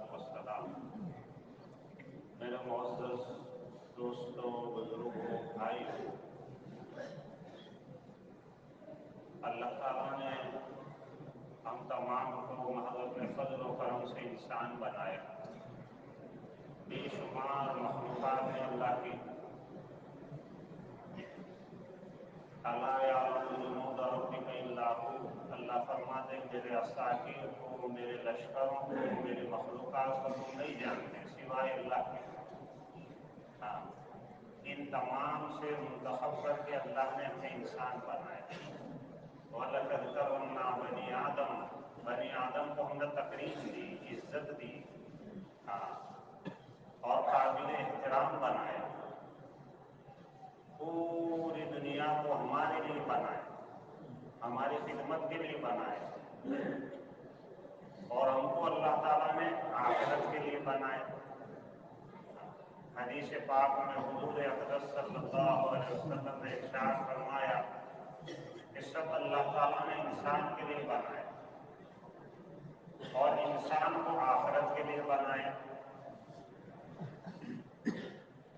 والسلام میرے معزز، دوستوں، بزرگوں، بھائیوں، اللہ تعالیٰ نے ہم تمام کو محض میں فضل و کرم سے انسان بنایا۔ بے شمار مخلوقات ہیں اللہ کی۔ اللہ جنود ربک اللہ فرماتے ہیں میرے اساکر کو کو میرے لشکروں کو، میرے مخلوقات کو تم نہیں جانتے سوائے اللہ کے۔ ہاں ان تمام سے منتخب کر کے اللہ نے ہمیں انسان بنایا۔ وَلَقَدْ كَرَّمْنَا بَنِي آدم، بنی آدم کو ہم نے تقریب دی، عزت دی۔ ہاں اور قابل احترام بنایا۔ پوری دنیا کو ہمارے لیے بنائے ہماری خدمت کے لیے بنائے اور ہم کو اللہ تعالیٰ نے آخرت کے لیے بنائے۔ حدیث پاک میں حضور اقدس صلی اللہ علیہ وسلم نے ارشاد فرمایا کہ سب اللہ تعالیٰ نے انسان کے لیے بنائے۔ اور انسان کو آخرت کے لیے بنائے۔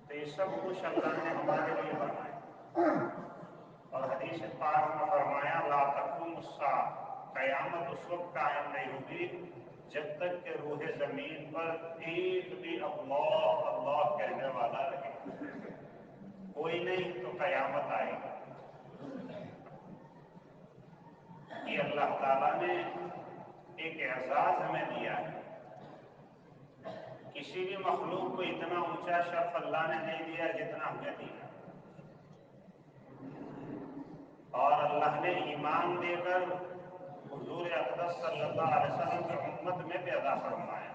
تو یہ سب کچھ اللہ نے ہمارے لیے بنایا اور حدیث پاک میں فرمایا، لا تقوم الساعة۔ قیامت اس وقت قائم نہیں ہوگی جب تک کہ روح زمین پر ایک بھی اللہ اللہ کہنے والا رہے۔ کوئی نہیں تو قیامت آئے گی۔ یہ اللہ تعالیٰ نے ایک اعزاز ہمیں دیا ہے۔ کسی بھی مخلوق کو اتنا اونچا شرف اللہ نے نہیں دیا جتنا ہمیں دیا۔ اور اللہ نے ایمان دے کر حضور اقدس صلی اللہ علیہ وسلم کے امت میں پیدا فرمایا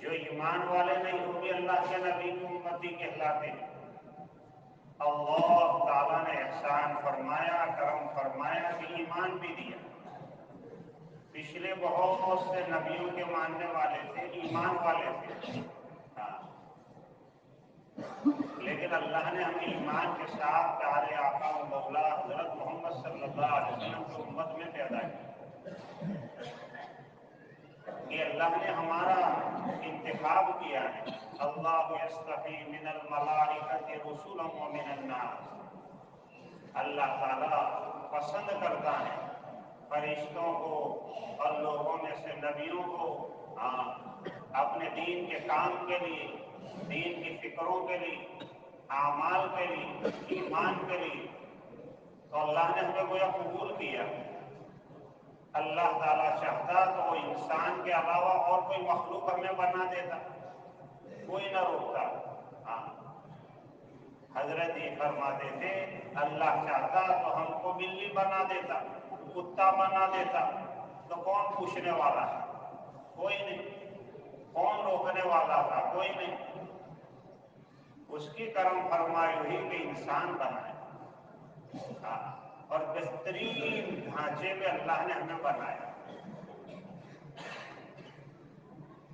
جو ایمان والے نہیں ہوں گے اللہ کے نبی کی امتی کہلاتے ہیں اللہ تعالیٰ نے احسان فرمایا کرم فرمایا کہ ایمان بھی دیا پچھلے بہت سے نبیوں کے ماننے والے تھے ایمان والے تھے لیکن اللہ نے ہمیں ایمان کے ساتھ پیارے آقا و مولا حضرت محمد صلی اللہ علیہ وسلم کی امت میں پیدا کیا۔ کہ اللہ نے ہمارا انتخاب کیا ہے۔ اللہ یستحی من الملائکت رسولا و من الناس۔ اللہ تعالیٰ پسند کرتا ہے فرشتوں کو اور لوگوں میں سے نبیوں کو ہاں، اپنے دین کے کام کے لیے، دین کی فکروں کے لیے اعمال کے لیے ایمان کے لیے تو اللہ نے ہمیں گویا قبول کیا۔ اللہ تعالیٰ چاہتا تو وہ انسان کے علاوہ اور کوئی مخلوق ہمیں بنا دیتا۔ کوئی نہ روکتا۔ ہاں۔ حضرت یہ فرماتے تھے، اللہ چاہتا تو ہم کو بلی بنا دیتا، کتا بنا دیتا۔ تو کون پوچھنے والا ہے؟ کوئی نہیں۔ کون روکنے والا تھا؟ کوئی نہیں۔ اس کی کرم فرمائی ہوئی کہ انسان بنائے۔ اور بہترین ڈھانچے میں اللہ نے ہمیں بنایا۔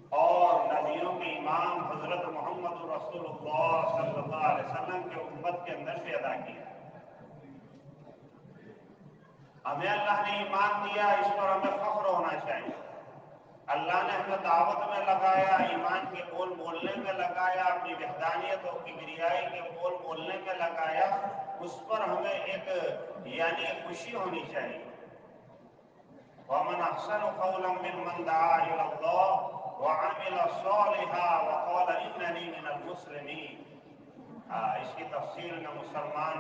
اور نبیوں کے امام حضرت محمد رسول اللہ صلی اللہ علیہ وسلم کے امت کے اندر پیدا کیا ہمیں اللہ نے ایمان دیا، اس پر ہمیں فخر ہونا چاہیے۔ اللہ نے ہمیں دعوت میں لگایا، ایمان کے بول بولنے میں لگایا، اپنی وحدانیت اور کبریائی کے بول بولنے میں لگایا، اس پر ہمیں ایک یعنی خوشی ہونی چاہیے۔ ومن احسن قولا ممن دعا الى الله وعمل صالحا وقال انني من المسلمين۔ اس کی تفصیل میں مسلمان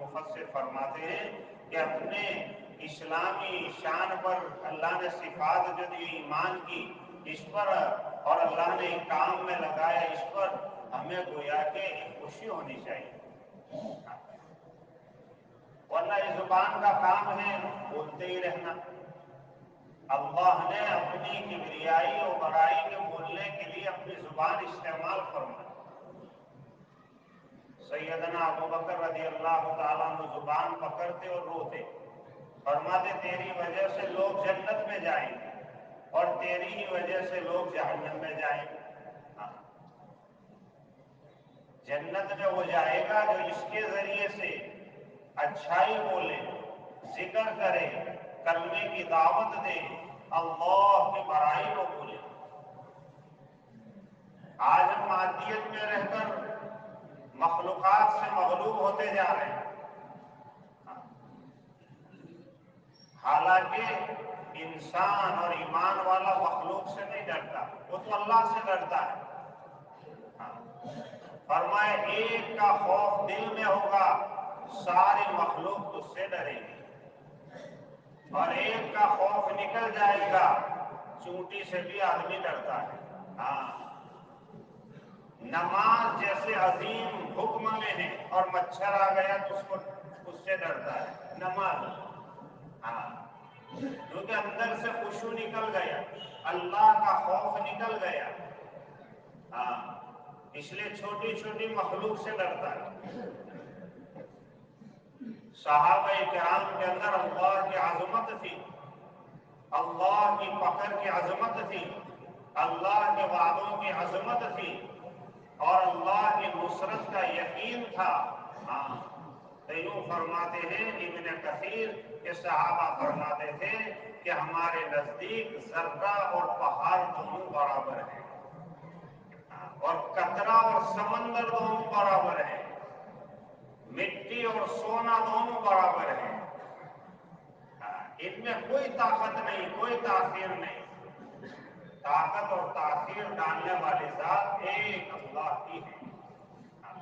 مفسر فرماتے ہیں کہ اپنے اسلامی شان پر اللہ نے صفات جو دی، ایمان کی اس پر اور اللہ نے کام میں لگایا اس پر ہمیں گویا کہ خوشی ہونی چاہیے۔ ورنہ یہ زبان کا کام ہے بولتے ہی رہنا۔ اللہ نے اپنی کبریائی اور برائی کے بولنے کے لیے اپنی زبان استعمال فرمائی۔ سیدنا ابو بکر رضی اللہ تعالیٰ زبان پکڑتے اور روتے۔ فرماتے، تیری وجہ سے لوگ جنت میں جائیں گے اور تیری ہی وجہ سے لوگ جہنم میں جائیں گے۔ ہاں۔ جنت میں وہ جائے گا جو اس کے ذریعے سے اچھائی بولے، ذکر کرے، کلمے کی دعوت دے، اللہ کی برائی کو بولے۔ آج ہم مادیت میں رہ کر مخلوقات سے مغلوب ہوتے جا رہے ہیں۔ حالانکہ انسان اور ایمان والا مخلوق سے نہیں ڈرتا، وہ تو اللہ سے ڈرتا ہے۔ ہاں۔ فرمائے، ایک کا خوف دل میں ہوگا، ساری مخلوق اس سے ڈرے گی۔ اور ایک کا خوف نکل جائے گا، چونٹی سے بھی آدمی ڈرتا ہے۔ ہاں۔ نماز جیسے عظیم حکم میں ہے اور مچھر آ گیا تو اس کو، اس سے ڈرتا ہے۔ نماز۔ ہاں کیونکہ اندر سے خوشو نکل گیا۔ اللہ کا خوف نکل گیا۔ ہاں اس لیے چھوٹی چھوٹی مخلوق سے ڈرتا ہے۔ صحابہ کرام کے اندر اللہ کی عظمت تھی۔ اللہ کی پکڑ کی عظمت تھی۔ اللہ کے وعدوں کی عظمت تھی۔ اور اللہ کی نصرت کا یقین تھا۔ ہاں۔ یوں فرماتے ہیں، ابن کثیر کے صحابہ فرماتے تھے کہ ہمارے نزدیک ذرہ اور پہاڑ دونوں برابر ہیں۔ اور کترا اور سمندر دونوں برابر ہیں۔ مٹی اور سونا دونوں برابر ہیں۔ ان میں کوئی طاقت نہیں، کوئی تاثیر نہیں۔ طاقت اور تاثیر ڈالنے والی ذات ایک اللہ کی ہے ہاں۔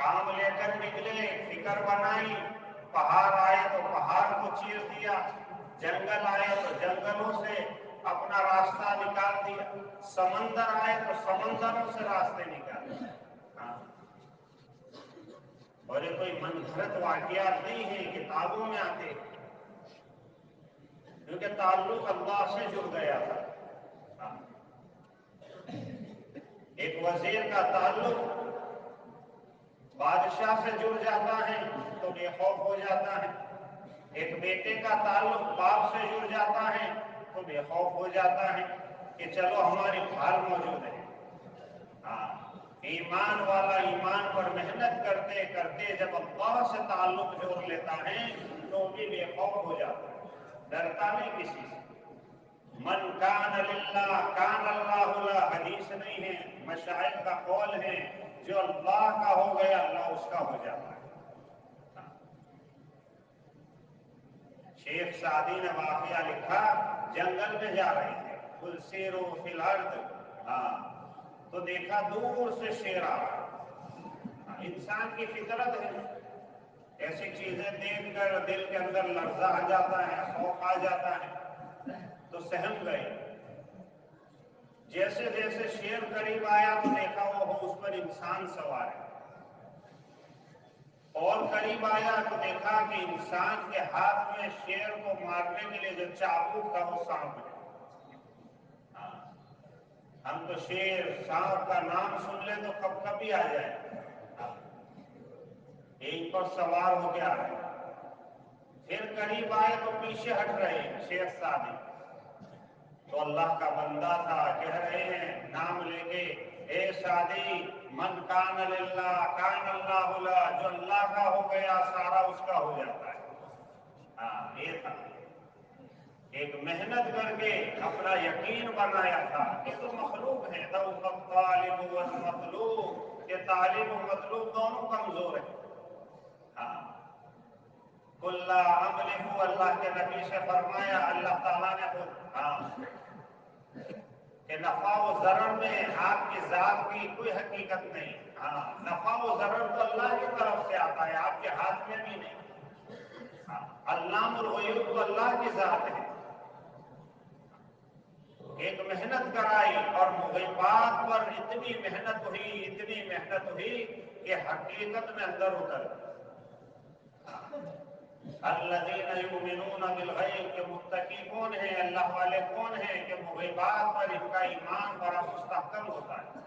کام لے کر نکلے فکر بنائی پہاڑ آئے تو پہاڑ کو چیر دیا جنگل آئے تو جنگلوں سے اپنا راستہ نکال دیا سمندر آئے تو سمندروں سے راستے نکال دیا اور یہ کوئی من گھرت واقعات نہیں ہے کتابوں میں آتے کیونکہ تعلق اللہ سے جڑ گیا تھا ایک وزیر کا تعلق بادشاہ سے جڑ جاتا ہے تو بے خوف ہو جاتا ہے۔ ایک بیٹے کا تعلق باپ سے جڑ جاتا ہے تو بے خوف ہو جاتا ہے کہ چلو ہماری بھال موجود ہے۔ ہاں ایمان والا ایمان پر محنت کرتے کرتے جب اللہ سے تعلق جوڑ لیتا ہے تو بھی بے خوف ہو جاتا ہے۔ ڈرتا نہیں کسی سے۔ من کان للہ، کان اللہ اللہ حدیث نہیں ہے، مشاہد کا قول ہے۔ جو اللہ کا ہو گیا، اللہ اس کا ہو جاتا ہے۔ شیخ سعدی نے واقعہ لکھا، جنگل میں جا رہے تھے۔ کل سیرو فی الارض۔ ہاں تو دیکھا دور سے شیر آ رہا انسان کی فطرت ہے۔ ایسی چیزیں دیکھ کر دل کے اندر لرزہ آ جاتا ہے، خوف آ جاتا ہے۔ تو سہم گئے۔ جیسے جیسے شیر قریب آیا تو دیکھا وہ اس پر انسان سوار ہے۔ اور قریب آیا تو دیکھا کہ انسان کے ہاتھ میں شیر کو مارنے کے لیے جو چابوک تھا وہ سانپ ہے۔ ہاں، ہم تو شیر، سانپ کا نام سن لیں تو کب کب ہی آ جائے۔ ایک پر سوار ہو کے آ رہے پھر قریب آئے تو پیچھے ہٹ رہے شیر شادی تو اللہ کا بندہ تھا، کہہ رہے ہیں، نام لے کے، اے شادی من کان اللہ کان اللہ جو اللہ کا ہو گیا، سارا اس کا ہو جاتا ہے. ہاں یہ تھا۔ ایک محنت کر کے اپنا یقین بنایا تھا یہ تو مخلوق ہے تو طالب و مطلوب یہ طالب و مطلوب دونوں کمزور ہیں۔ ہاں۔ اللہ عمل اللہ کے نبی سے فرمایا، اللہ تعالیٰ نے ہاں۔ کہ نفع و ضرر میں آپ کی ذات کی کوئی حقیقت نہیں۔ ہاں نفع و ضرر تو اللہ کی طرف سے آتا ہے، آپ کے ہاتھ میں بھی نہیں۔ ہاں، اللہ الغیوب تو اللہ کی ذات ہے۔ ایک محنت کرائی اور محبات پر اتنی محنت ہوئی، اتنی محنت ہوئی کہ حقیقت میں اندر اتر۔ الذین یؤمنون بالغیب کے متقی کون ہیں؟ اللہ والے کون ہیں؟ کہ مغیبات پر ان کا ایمان بڑا مستحکم ہوتا ہے۔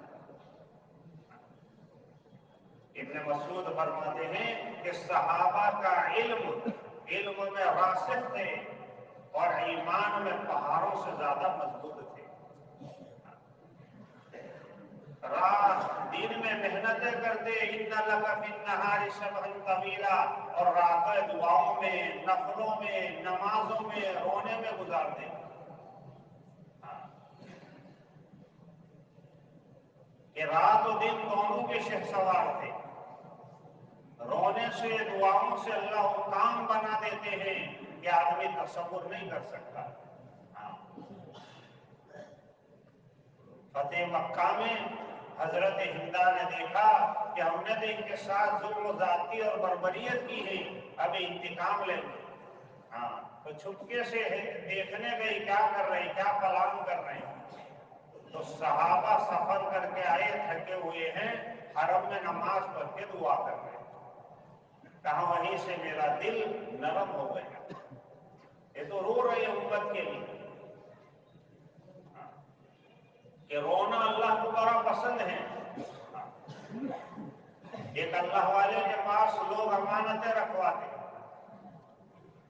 ابن مسعود فرماتے ہیں کہ صحابہ کا علم علم میں راسخ تھے اور ایمان میں پہاڑوں سے زیادہ مضبوط تھے۔ رات دن میں محنتیں کرتے نہاری شبہن طویلا اور رات دعاؤں میں، نفلوں میں، نمازوں میں رونے میں گزارتے ہاں۔ کہ رات و دن دونوں کے شہ سوار تھے۔ رونے سے، دعاؤں سے اللہ کام بنا دیتے ہیں کہ آدمی تصور نہیں کر سکتا۔ ہاں۔ فتح مکہ میں حضرت ہندا نے دیکھا کہ ہم نے تو ان کے ساتھ ظلم و ذاتی اور بربریت کی ہے، ابھی انتقام لیں گے۔ ہاں تو چھپکے سے دیکھنے گئی کیا کر رہے کیا پلان کر رہے ہیں؟ تو صحابہ سفر کر کے آئے، تھکے ہوئے ہیں حرم میں نماز پڑھ کے دعا کر رہے ہیں۔ کہا وہیں سے میرا دل نرم ہو گیا۔ یہ تو رو رہے امت کے لیے۔ کہ رونا اللہ کو بڑا پسند ہے۔ ایک اللہ والے کے پاس لوگ امانتیں رکھواتے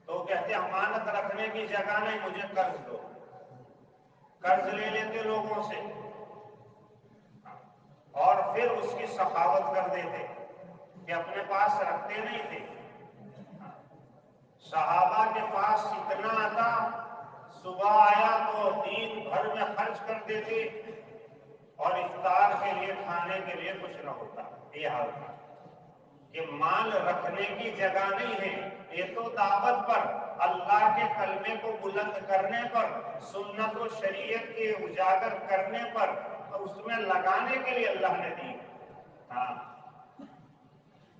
تو کہتے امانت رکھنے کی جگہ نہیں، مجھے قرض دو۔ قرض لے لیتے لوگوں سے۔ اور پھر اس کی سخاوت کر دیتے کہ اپنے پاس رکھتے نہیں تھے۔ صحابہ کے پاس اتنا آتا صبح آیا تو دین بھر میں خرچ کر دیتے۔ اور افطار کے لیے، کھانے کے لیے کچھ نہ ہوتا۔ یہ حال تھا کہ مال رکھنے کی جگہ نہیں ہے۔ یہ تو دعوت پر، اللہ کے کلمے کو بلند کرنے پر، سنت و شریعت کے اجاگر کرنے پر اس میں لگانے کے لیے اللہ نے دی۔ ہاں۔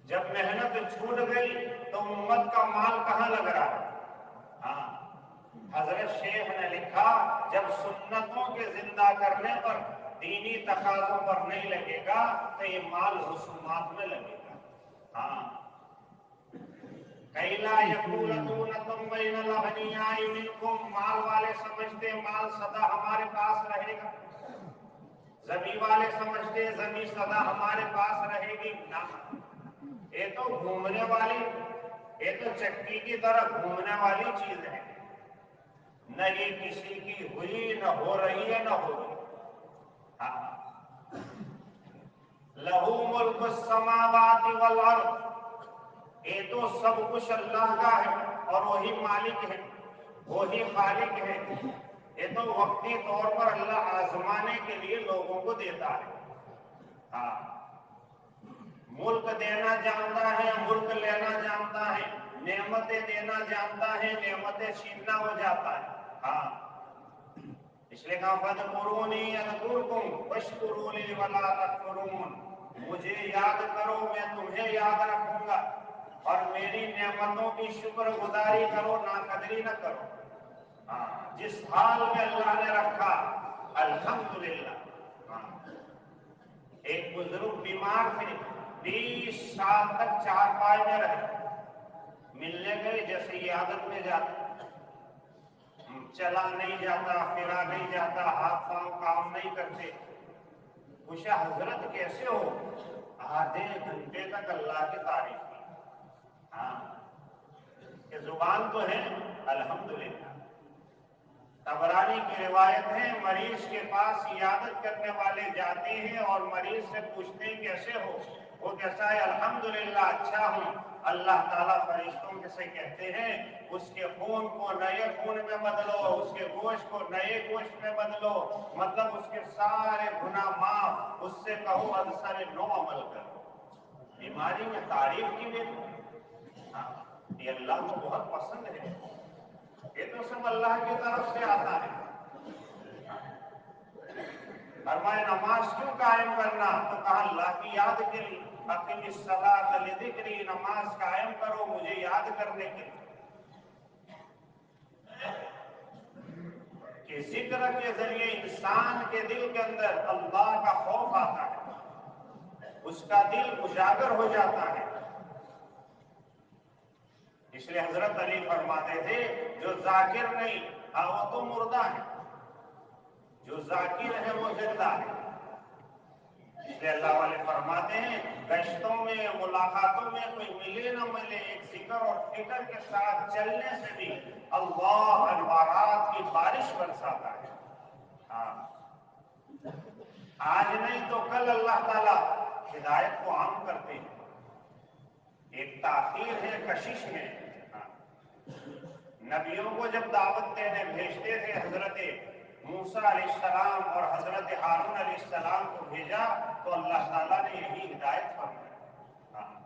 جب محنت چھوٹ گئی تو امت کا مال کہاں لگ رہا؟ ہے ہاں۔ حضرت شیخ نے لکھا، جب سنتوں کے زندہ کرنے پر دینی تقاضوں پر نہیں لگے گا، تو یہ مال رسومات میں لگے گا۔ ہاں۔ کیلا یقول دونتم بین الابنیائی منکم، مال والے سمجھتے مال صدا ہمارے پاس رہے گا۔ زمین والے سمجھتے زمین صدا ہمارے پاس رہے گی۔ نہ۔ یہ تو گھومنے والی، یہ تو چکی کی طرح گھومنے والی چیز ہے۔ نہ یہ کسی کی ہوئی، نہ ہو رہی ہے، نہ ہو رہی ہاں لہو ملک السماوات والارض۔ یہ تو سب کچھ اللہ کا ہے اور وہی مالک ہے، وہی خالق ہے۔ یہ تو وقتی طور پر اللہ آزمانے کے لیے لوگوں کو دیتا ہے۔ ہاں۔ ملک دینا جانتا ہے، ملک لینا جانتا ہے، نعمتیں دینا جانتا ہے، نعمتیں چھیننا ہو جاتا ہے۔ ہاں۔ اس لیے کہا فد قرونی اذکرکم وشکرونی ولا تکفرون مجھے یاد کرو، میں تمہیں یاد رکھوں گا۔ اور میری نعمتوں کی شکر گزاری کرو، ناقدری نہ کرو۔ ہاں جس حال میں اللہ نے رکھا، الحمدللہ۔ ہاں۔ ایک بزرگ بیمار تھے، بیس سال تک چار پائے میں رہے۔ ملنے گئے جیسے یہ عادت میں جاتا چلا نہیں جاتا، پھرا نہیں جاتا، ہاتھ پاؤں کام نہیں کرتے۔ پوچھا حضرت کیسے ہو؟ آدھے گھنٹے تک اللہ کی تعریف کی۔ ہاں کہ زبان تو ہے، الحمدللہ۔ تبرانی کی روایت ہے، مریض کے پاس عیادت کرنے والے جاتے ہیں اور مریض سے پوچھتے ہیں کیسے ہو؟ وہ کیسا ہے، الحمدللہ اچھا ہوں۔ اللہ تعالیٰ فرشتوں سے کہتے ہیں، اس کے خون کو نئے خون میں بدلو، اس کے گوشت کو نئے گوشت میں بدلو۔ مطلب اس کے سارے گناہ معاف، اس سے کہو ادسر نو عمل کرو۔ بیماری میں تعریف کی بھی۔ ہاں یہ اللہ کو بہت پسند ہے۔ یہ تو سب اللہ کی طرف سے آتا ہے۔ فرمائے نماز کیوں قائم کرنا؟ تو کہا، اللہ کی یاد کے لیے۔ اپنی صلاح لذکری نماز قائم کرو، مجھے یاد کرنے کے کہ ذکر کے ذریعے انسان کے دل کے اندر اللہ کا خوف آتا ہے، اس کا دل اجاگر ہو جاتا ہے۔ اس لیے حضرت علی فرماتے تھے، جو ذاکر نہیں ہاں، وہ تو مردہ ہے۔ جو ذاکر ہے، وہ زندہ ہے۔ اللہ والے فرماتے ہیں گشتوں میں، ملاقاتوں میں کوئی ملے نہ ملے، ایک ذکر اور فکر کے ساتھ چلنے سے بھی اللہ انوارات کی بارش برساتا ہے۔ ہاں۔ آج نہیں تو کل اللہ تعالیٰ ہدایت کو عام کرتے ہیں۔ ایک تاخیر ہے کشش ہے ہاں۔ نبیوں کو جب دعوت دینے بھیجتے تھے حضرت موسیٰ علیہ السلام اور حضرت ہارون علیہ السلام کو بھیجا تو اللہ تعالیٰ نے یہی ہدایت فرمائی۔ ہاں۔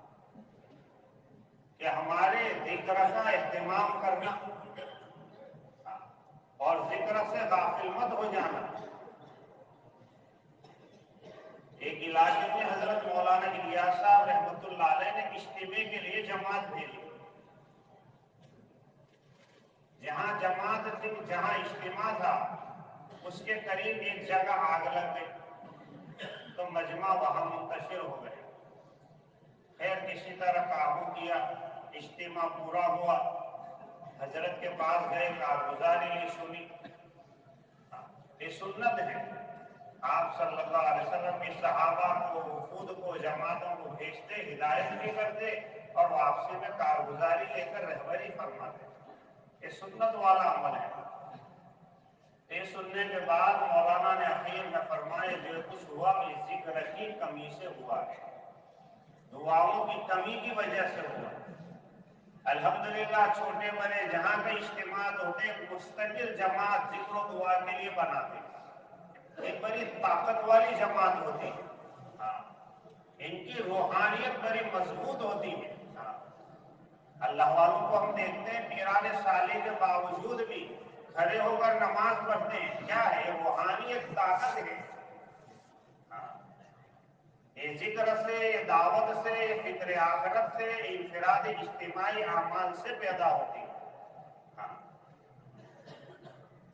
کہ ہمارے ذکر کا اہتمام کرنا۔ ہاں۔ اور ذکر سے غافل مت ہو جانا۔ ایک علاقے میں حضرت مولانا الیاس صاحب رحمت اللہ علیہ نے اجتماع کے لیے جماعت بھیجی۔ جہاں جماعت جہاں اجتماع تھا اس کے قریب ایک جگہ آگ لگ گئی تو مجمع وہاں منتشر ہو گئے۔ خیر کسی طرح قابو کیا، اجتماع پورا ہوا۔ حضرت کے پاس گئے کارگزاری لی سنی۔ یہ سنت ہے۔ آپ صلی اللہ علیہ وسلم کی صحابہ کو وفود کو، جماعتوں کو بھیجتے، ہدایت بھی کرتے اور واپسی میں کارگزاری لے کر رہبری فرماتے۔ یہ سنت والا عمل ہے۔ یہ سننے کے بعد مولانا نے اخیر میں فرمائے جو کچھ ہوا اس ذکر کی کمی سے ہوا ہے۔ دعاؤں کی کمی کی وجہ سے ہوا۔ الحمدللہ، چھوٹے بڑے جہاں کے اجتماع ہوتے مستقل جماعت ذکر و دعا کے لیے بناتے ایک بڑی طاقت والی جماعت ہوتی ہے۔ ہاں۔ ان کی روحانیت بڑی مضبوط ہوتی ہے۔ ہاں۔ اللہ والوں کو ہم دیکھتے ہیں، پیران سالی کے باوجود بھی کھڑے ہو کر نماز پڑھتے ہیں۔ کیا ہے؟ روحانیت طاقت ہے۔ ہاں۔ یہ ذکر سے، یہ دعوت سے، یہ فکر آخرت سے انفراد اجتماعی اعمال سے پیدا ہوتی ہے۔ ہاں۔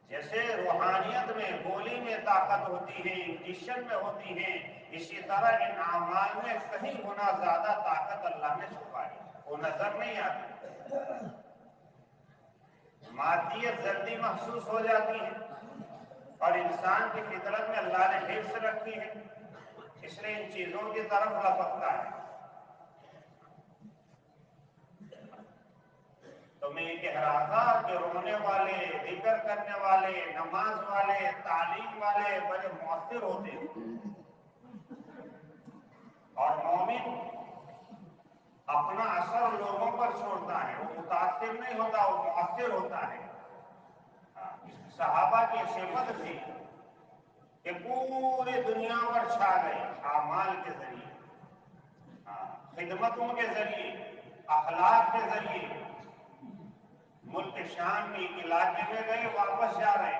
جیسے روحانیت میں بولی میں طاقت ہوتی ہے انڈیشن میں ہوتی ہے، اسی طرح ان اعمال میں کہیں گنا زیادہ طاقت اللہ نے چھپائی۔ وہ نظر نہیں آتی۔ مادیت جلدی محسوس ہو جاتی ہے اور انسان کی فطرت میں اللہ نے حفظ رکھی ہے، اس لیے ان چیزوں کی طرف لپکتا ہے۔ تو میں یہ کہہ رہا تھا کہ رونے والے، ذکر کرنے والے، نماز والے، تعلیم والے بڑے مؤثر ہوتے ہیں۔ اور مومن اپنا اثر لوگوں پر چھوڑتا ہے، وہ متاثر نہیں ہوتا، وہ مؤثر ہوتا ہے۔ صحابہ کی صفت تھی کہ پوری دنیا پر چھا گئے، اعمال کے ذریعے، خدمتوں کے ذریعے، اخلاق کے ذریعے۔ ملک شام کے علاقے میں گئے، واپس جا رہے۔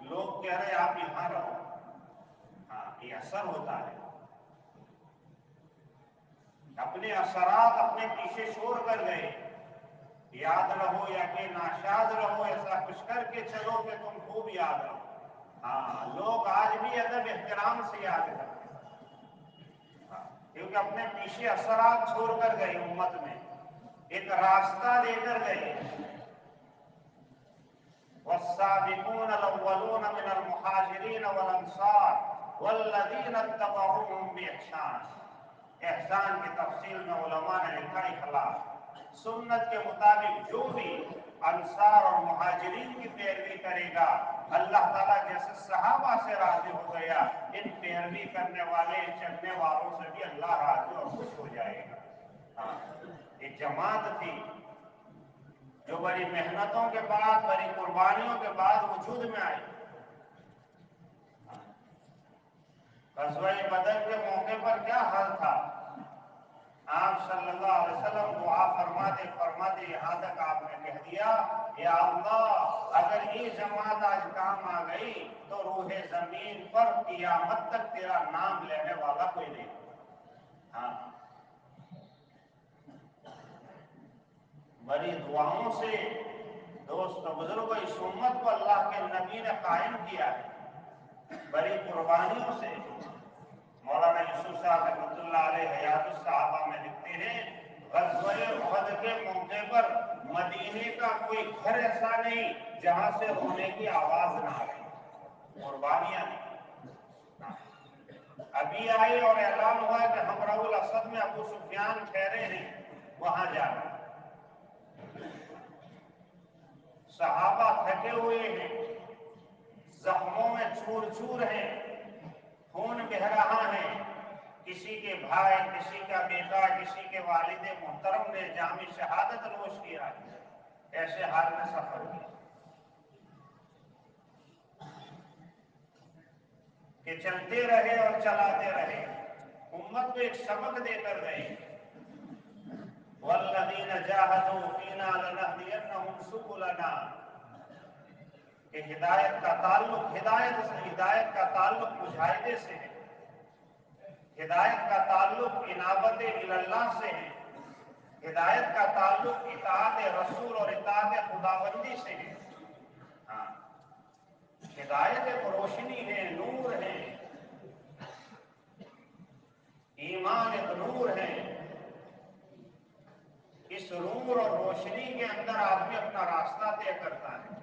لوگ کہہ رہے، آپ یہاں رہو۔ ہاں یہ اثر ہوتا ہے۔ اپنے اثرات اپنے پیچھے چھوڑ کر گئے یاد رہو یا کہ ناشاد رہو ایسا کچھ کر کے چلو کہ تم خوب یاد رہو۔ ہاں لوگ آج بھی ادب احترام سے یاد کرتے ہاں، کیونکہ اپنے پیچھے اثرات چھوڑ کر گئے امت میں۔ ایک راستہ لے کر گئے۔ والسابقون الأولون من المحاجرين والأنصار والذين اتبعوهم بإحسان۔ احسان کی تفصیل میں علماء نے لکھا اخلاق سنت کے مطابق جو بھی انصار اور مہاجرین کی پیروی کرے گا، اللہ تعالیٰ جیسے صحابہ سے راضی ہو گیا، ان پیروی کرنے والے، چلنے والوں سے بھی اللہ راضی اور خوش ہو جائے گا۔ ہاں ایک جماعت تھی جو بڑی محنتوں کے بعد، بڑی قربانیوں کے بعد وجود میں آئی۔ غزوہ بدر کے موقع پر کیا حال تھا؟ آپ صلی اللہ علیہ وسلم دعا فرماتے فرماتے یہاں تک آپ نے کہہ دیا یا اللہ، اگر یہ جماعت آج کام آ گئی تو روح زمین پر قیامت تک تیرا نام لینے والا کوئی نہیں۔ ہاں۔ بڑی دعاؤں سے دوست بزرگ اس امت کو اللہ کے نبی نے قائم کیا ہے۔ بڑی قربانیوں سے۔ مولانا یوسف صاحب رحمۃ اللہ علیہ حیات الصحابہ میں لکھتے ہیں، غزوہ عہد کے موقع پر مدینے کا کوئی گھر ایسا نہیں جہاں سے رونے کی آواز نہ آئے۔ قربانیاں نہیں ابھی آئے اور اعلان ہوا کہ ہم راول اسد میں ابو سفیان ٹھہرے ہیں، وہاں جا صحابہ تھکے ہوئے ہیں، زخموں میں چور چور ہیں۔ خون بہ رہا ہے۔ کسی کے بھائی، کسی کا بیٹا، کسی کے والد محترم نے جامع شہادت نوش کیا۔ ایسے حال میں سفر کیا۔ کہ چلتے رہے اور چلاتے رہے۔ امت کو ایک سبق دے کر گئے۔ والذین جاہدوا فینا لنہدینہم سبلنا۔ کہ ہدایت کا تعلق ہدایت سے ہدایت کا تعلق مجاہدے سے ہے۔ ہدایت کا تعلق انابت اللہ سے ہے۔ ہدایت کا تعلق اطاعت رسول اور اطاعت خداوندی سے ہے۔ ہاں۔ ہدایت ایک روشنی ہے، نور ہے۔ ایمان ایک نور ہے۔ اس نور اور روشنی کے اندر آدمی اپنا راستہ طے کرتا ہے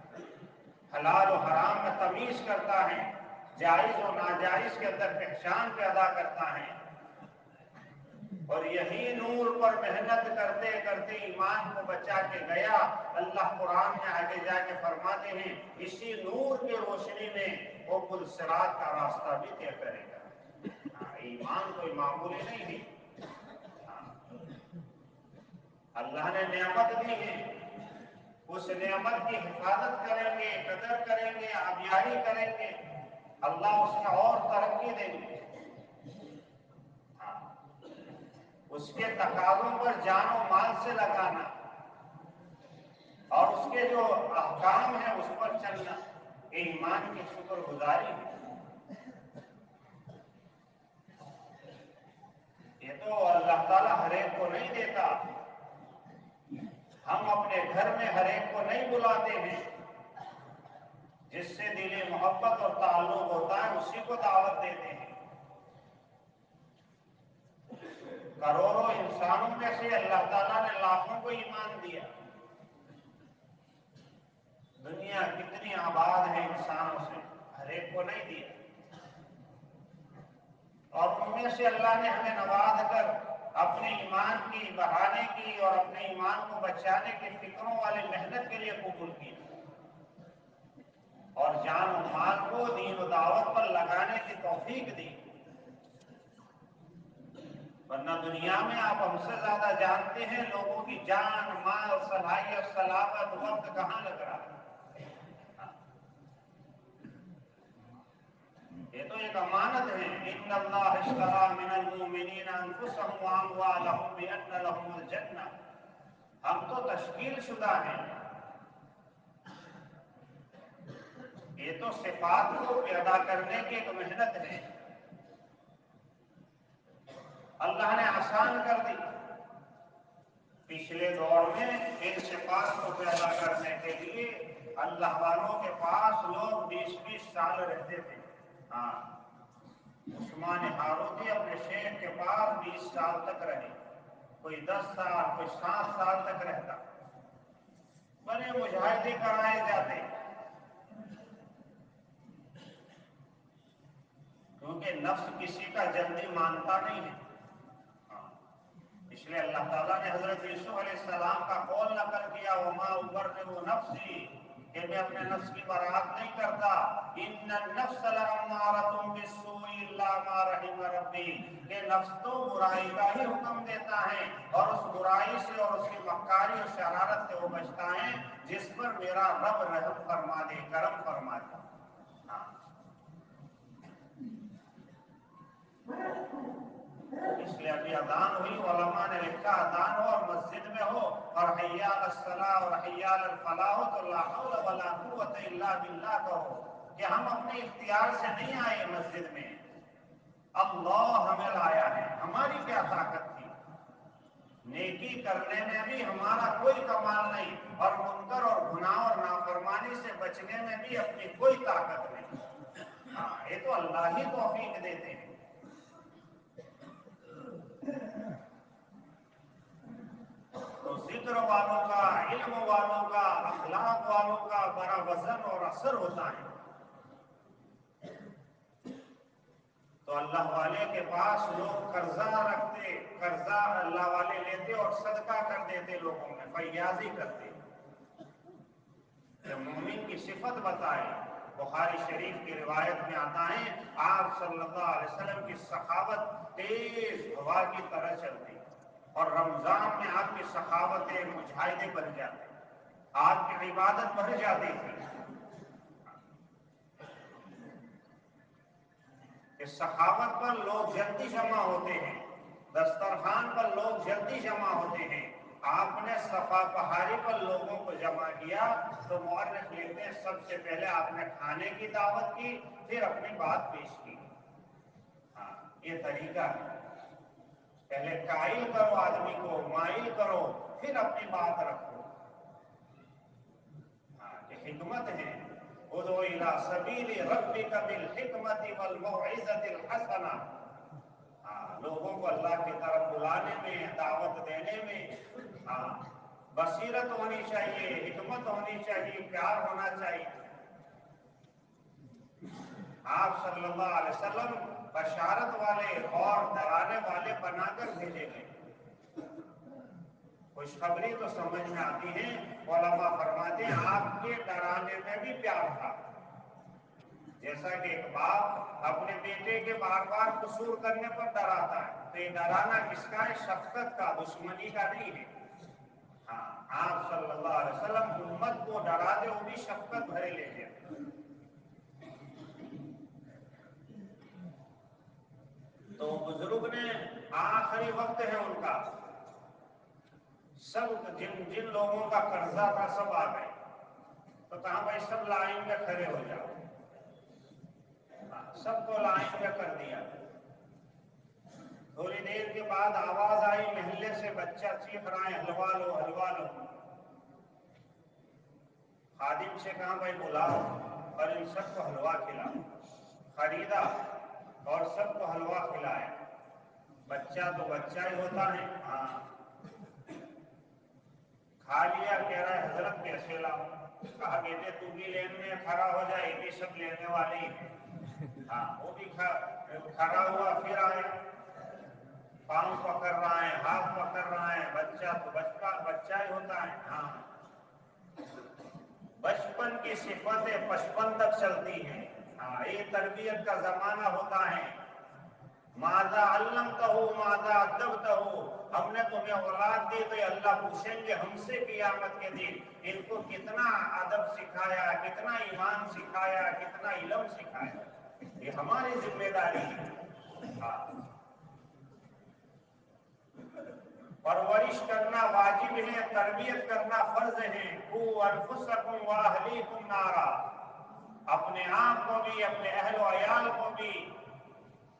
حلال و حرام میں تمیز کرتا ہے، جائز و ناجائز کے اندر پہچان پیدا کرتا ہے۔ اور یہی نور پر محنت کرتے کرتے ایمان کو بچا کے گیا، اللہ قرآن میں آگے جا کے فرماتے ہیں، اسی نور کی روشنی میں وہ کل سرات کا راستہ بھی طے کرے گا۔ ہاں، ایمان کوئی معمولی نہیں۔ ہے اللہ نے نعمت دی ہے۔ اس نعمت کی حفاظت کریں گے، قدر کریں گے آبیاری کریں گے۔ اللہ اس میں اور ترقی دیں ہاں۔ گے اس کے تقاضوں پر جان و مال سے لگانا۔ اور اس کے جو احکام ہیں، اس پر چلنا۔ یہ ایمان کی شکر گزاری۔ ہے یہ تو اللہ تعالیٰ ہر ایک کو نہیں دیتا۔ ہم اپنے گھر میں ہر ایک کو نہیں بلاتے ہیں۔ جس سے دلی محبت اور تعلق ہوتا ہے، اسی کو دعوت دیتے ہیں۔ کروڑوں انسانوں میں سے اللہ تعالیٰ نے لاکھوں کو ایمان دیا۔ دنیا کتنی آباد ہے انسانوں سے، ہر ایک کو نہیں دیا۔ اور ان میں سے اللہ نے ہمیں نواز کر اپنے ایمان کی بڑھانے کی اور اپنے ایمان کو بچانے کی فکروں والے محنت کے لیے قبول کیا اور جان و مال کو دین و دعوت پر لگانے کی توفیق دی۔ ورنہ دنیا میں آپ ہم سے زیادہ جانتے ہیں لوگوں کی جان، مال، صلاحیت سلامت وقت کہاں لگ رہا ہے؟ یہ تو ایک امانت ہے۔ ان اللہ اشترا من المؤمنین انفسهم واموالهم بان لهم الجنہ۔ ہم تو تشکیل شدہ ہیں۔ یہ تو صفات کو پیدا کرنے کی ایک محنت ہے۔ اللہ نے آسان کر دی۔ پچھلے دور میں ان صفات کو پیدا کرنے کے لیے اللہ والوں کے پاس لوگ بیس بیس سال رہتے تھے۔ عثمان ہاروتی اپنے شیخ کے پاس بیس سال تک رہے۔ کوئی دس سال، کوئی سات سال تک رہتا۔ بڑے مجاہدے کرائے جاتے۔ کیونکہ نفس کسی کا جلدی مانتا نہیں ہے۔ ہاں۔ اس لیے اللہ تعالیٰ نے حضرت یوسف علیہ السلام کا قول نقل کیا، وما ابرئ نفسی کہ میں اپنے نفس کی برات نہیں کرتا۔ ان النفس لامارۃ بالسوء الا ما رحم ربی کہ نفس تو برائی کا ہی حکم دیتا ہے اور اس برائی سے اور اس کی مکاری اور شرارت سے وہ بچتا ہے جس پر میرا رب رحم فرما دے، کرم فرما دے ہاں اس لیے ابھی ادان ہوئی، علماء نے لکھا ادان ہو اور مسجد میں ہو، اور حیال الصلاح اور حیال الفلاح ہو، تو لا حول ولا قوت الا باللہ کہو کہ ہم اپنے اختیار سے نہیں آئے مسجد میں۔ اللہ ہمیں لایا ہے، ہماری کیا طاقت تھی؟ نیکی کرنے میں بھی ہمارا کوئی کمال نہیں، اور منکر اور گناہ اور نافرمانی سے بچنے میں بھی اپنی کوئی طاقت نہیں۔ ہاں یہ تو اللہ ہی توفیق دیتے ہیں۔ فکر والوں کا علم والوں کا اخلاق والوں کا بڑا وزن اور اثر ہوتا ہے۔ تو اللہ والے کے پاس لوگ قرضہ رکھتے، قرضہ اللہ والے لیتے اور صدقہ کر دیتے لوگوں میں، فیاضی کرتے۔ مومن کی صفت بتائے، بخاری شریف کی روایت میں آتا ہے، آپ صلی اللہ علیہ وسلم کی سخاوت تیز ہوا کی طرح چلتی۔ اور رمضان میں آپ کی سخاوتیں مجاہدے بن جاتے آپ کی عبادت بڑھ جاتی تھی۔ کہ سخاوت پر لوگ جلدی جمع ہوتے ہیں، دسترخوان پر لوگ جلدی جمع ہوتے ہیں۔ آپ نے صفا پہاڑی پر لوگوں کو جمع کیا تو مورخ لکھتے ہیں، سب سے پہلے آپ نے کھانے کی دعوت کی، پھر اپنی بات پیش کی۔ ہاں یہ طریقہ ہے۔ پہلے قائل کرو آدمی کو، مائل کرو، پھر اپنی بات رکھو۔ ہاں، یہ حکمت ہے۔ ادو الى سبیل ربک بالحکمت والموعظت الحسنہ۔ ہاں، لوگوں کو اللہ کی طرف بلانے میں، دعوت دینے میں ہاں بصیرت ہونی چاہیے، حکمت ہونی چاہیے، پیار ہونا چاہیے۔ آپ صلی اللہ علیہ وسلم بشارت والے اور ڈرانے والے بنا کر بھیجے گئے۔ خوشخبری تو سمجھ میں آتی ہے، علماء فرماتے ہیں، آپ کے ڈرانے میں بھی پیار تھا۔ جیسا کہ ایک باپ اپنے بیٹے کے بار بار قصور کرنے پر ڈراتا ہے، تو یہ ڈرانا کس کا ہے، شفقت کا، دشمنی کا نہیں ہے۔ ہاں آپ صلی اللہ علیہ وسلم امت کو ڈرا دے، وہ بھی شفقت بھرے لے گئے تو بزرگ نے آخری وقت ہے ان کا۔ سب جن جن لوگوں کا قرضہ تھا سب آ گئے۔ تو کہاں بھائی سب لائن میں کھڑے ہو جاؤ۔ ہاں، سب کو لائن میں کر دیا۔ تھوڑی دیر کے بعد آواز آئی محلے سے، بچہ چیخ رہا ہے ہلوا لو ہلوا لو خادم سے کہا بھائی بلاؤ؟ اور ان سب کو حلوا کھلاؤ۔ خریدا اور سب کو حلوا کھلایا بچہ تو بچہ ہی ہوتا ہے۔ ہاں۔ کھا لیا، کہہ رہا ہے، حضرت کیسے لاؤ کہا، بیٹے، تو بھی لین میں کھڑا ہو جائے یہ بھی سب لینے والے ہی ہاں وہ بھی کھڑا ہوا، پھر آیا۔ پاؤں پکڑ رہا ہے، ہاتھ پکڑ رہا ہے۔ بچہ تو بچہ بچہ ہی ہوتا ہے۔ ہاں۔ بچپن کی صفتیں پچپن تک چلتی ہیں ہاں، یہ تربیت کا زمانہ ہوتا ہے۔ مادا علم ہو مادا ادب ہو ہم نے تمہیں اولاد دی تو اللہ پوچھیں گے ہم سے قیامت کے دن۔ ان کو کتنا ادب سکھایا، کتنا ایمان سکھایا، کتنا علم سکھایا۔ یہ ہماری ذمہ داری ہے۔ ہاں۔ پرورش کرنا واجب ہے، تربیت کرنا فرض ہے۔ کو انفسکم واہلیکم نارا۔ اپنے آپ کو بھی، اپنے اہل و عیال کو بھی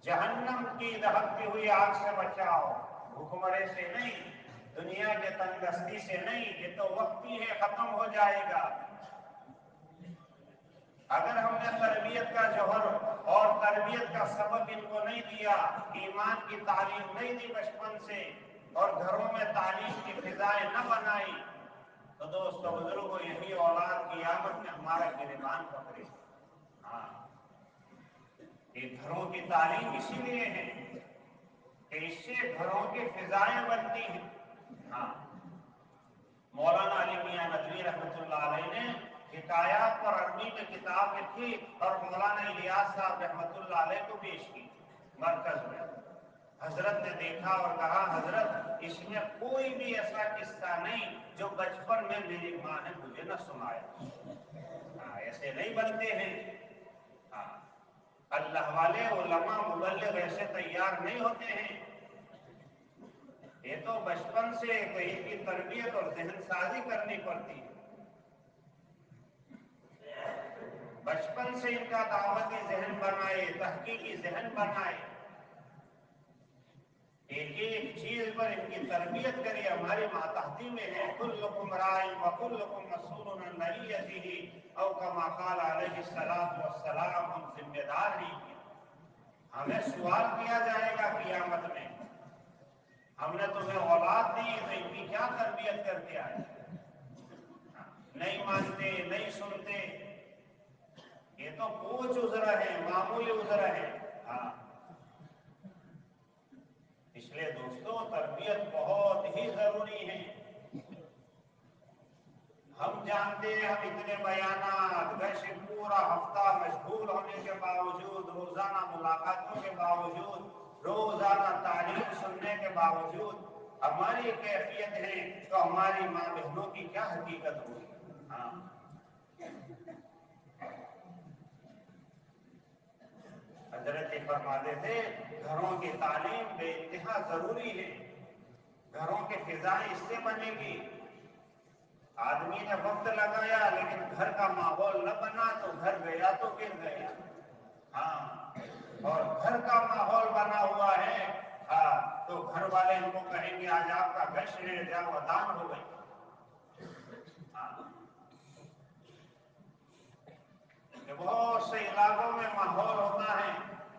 جہنم کی دہکتی ہوئی آگ سے بچاؤ۔ حکمرے سے نہیں، دنیا کے تندرستی سے نہیں یہ تو وقتی ہے ختم ہو جائے گا۔ اگر ہم نے تربیت کا جوہر اور تربیت کا سبب ان کو نہیں دیا، ایمان کی تعلیم نہیں دی بچپن سے اور گھروں میں تعلیم کی فضائیں نہ بنائی، تو دوستو بزرگوں یہی اولاد کی آمد میں ہمارا گربان پکڑے ہاں، یہ گھروں کی تعلیم اسی لیے ہے کہ اس سے گھروں کی فضائیں بنتی ہیں۔ ہاں مولانا علی میاں ندوی رحمۃ اللہ علیہ نے حکایات پر عربی میں کتاب لکھی اور مولانا الیاس صاحب رحمۃ اللہ علیہ کو پیش کی مرکز میں۔ حضرت نے دیکھا اور کہا، حضرت، اس میں کوئی بھی ایسا قصہ نہیں جو بچپن میں میری ماں نے مجھے نہ سنایا۔ ہاں، ایسے نہیں بنتے ہیں۔ اللہ والے علماء مبلغ ایسے تیار نہیں ہوتے ہیں۔ یہ تو بچپن سے تو ان کی تربیت اور ذہن سازی کرنی پڑتی ہے۔ بچپن سے ان کا دعوتی ذہن بنائے، تحقیقی ذہن بنائے۔ ایک ایک چیز پر ان کی تربیت کری ہماری ماتحتی میں ہے۔ کلکم رائی و کلکم مسئول نریتی او کما قال علیہ السلام والسلام، ہم ذمہ دار ہی ہمیں سوال کیا جائے گا قیامت میں؟ ہم نے تمہیں اولاد دی، تو ان کی کیا تربیت کر کے آئے؟ نہیں مانتے، نہیں سنتے۔ یہ تو کوچ ازرا ہے، معمولی ازرا ہے۔ ہاں۔ اس لیے دوستوں، تربیت بہت ہی ضروری ہے ہم ہیں ہم اتنے بیانات گش پورا ہفتہ مشغول ہونے کے باوجود، روزانہ ملاقاتوں کے باوجود، روزانہ تعلیم سننے کے باوجود ہماری کیفیت ہے تو ہماری ماں بہنوں کی کیا حقیقت ہوگی؟ ہاں۔ حضرت فرماتے تھے، گھروں کی تعلیم بے انتہا ضروری ہے۔ گھروں کے فضائیں اس سے بنے گی۔ آدمی نے وقت لگایا لیکن گھر کا ماحول نہ بنا تو گھر گیا تو گر گیا؟ ہاں اور گھر کا ماحول بنا ہوا ہے ہاں تو گھر والے ان کو کہیں گے، آج آپ کا گش ہے جاؤ دان ہو گئی۔ ہاں۔ بہت سے علاقوں میں ماحول ہوتا ہے،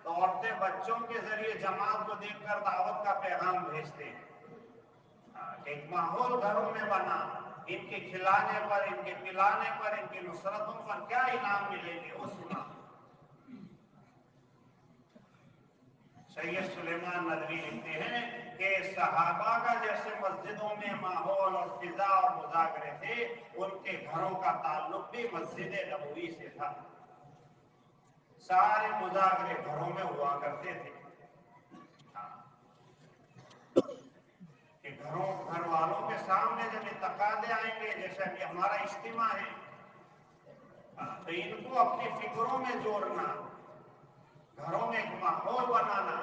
تو عورتیں بچوں کے ذریعے جماعت کو دیکھ کر دعوت کا پیغام بھیجتے ہیں۔ ہاں، ایک ماحول گھروں میں بنا۔ ان کے کھلانے پر، ان کے پلانے پر، ان کی نصرتوں پر کیا انعام ملیں گے؟ وہ سنا۔ سید سلیمان ندوی لکھتے ہیں کہ صحابہ کا جیسے مسجدوں میں ماحول اور فضا اور مذاکرے تھے، ان کے گھروں کا تعلق بھی مسجد نبوی سے تھا۔ سارے مذاکرے گھروں میں ہوا کرتے تھے ہاں۔ کہ گھروں گھر والوں کے سامنے جب یہ تقاضے آئیں گے جیسے کہ ہمارا اجتماع ہے تو ان کو اپنی فکروں میں جوڑنا گھروں میں ایک ماحول بنانا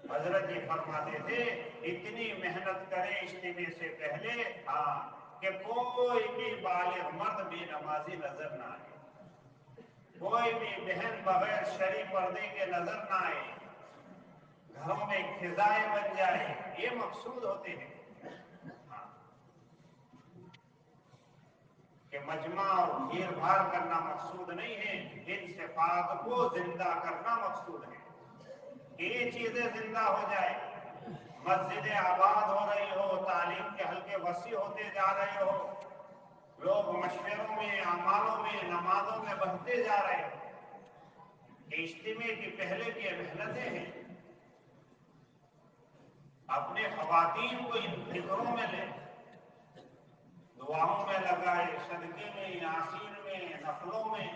حضرت یہ فرماتے تھے اتنی محنت کرے اجتماع سے پہلے ہاں کہ کوئی بھی بالغ مرد بھی نمازی نظر نہ آئے کوئی بھی بہن بغیر شری پردے کے نظر نہ آئے گھروں میں فضائیں بن جائے یہ مقصود ہوتے ہیں۔ کہ مجمع اور بھیڑ بھاڑ کرنا مقصود نہیں ہے، ان صفات کو زندہ کرنا مقصود ہے۔ کہ یہ چیزیں زندہ ہو جائے مسجد آباد ہو رہی ہو، تعلیم کے حلقے وسیع ہوتے جا رہے ہو۔ لوگ مشوروں میں، اعمالوں میں، نمازوں میں بڑھتے جا رہے ہیں۔ اجتماع کی پہلے کی محنتیں ہیں۔ اپنے خواتین کو ان فکروں میں لے، دعاؤں میں لگائے، صدقے میں یاسین میں، نفلوں میں،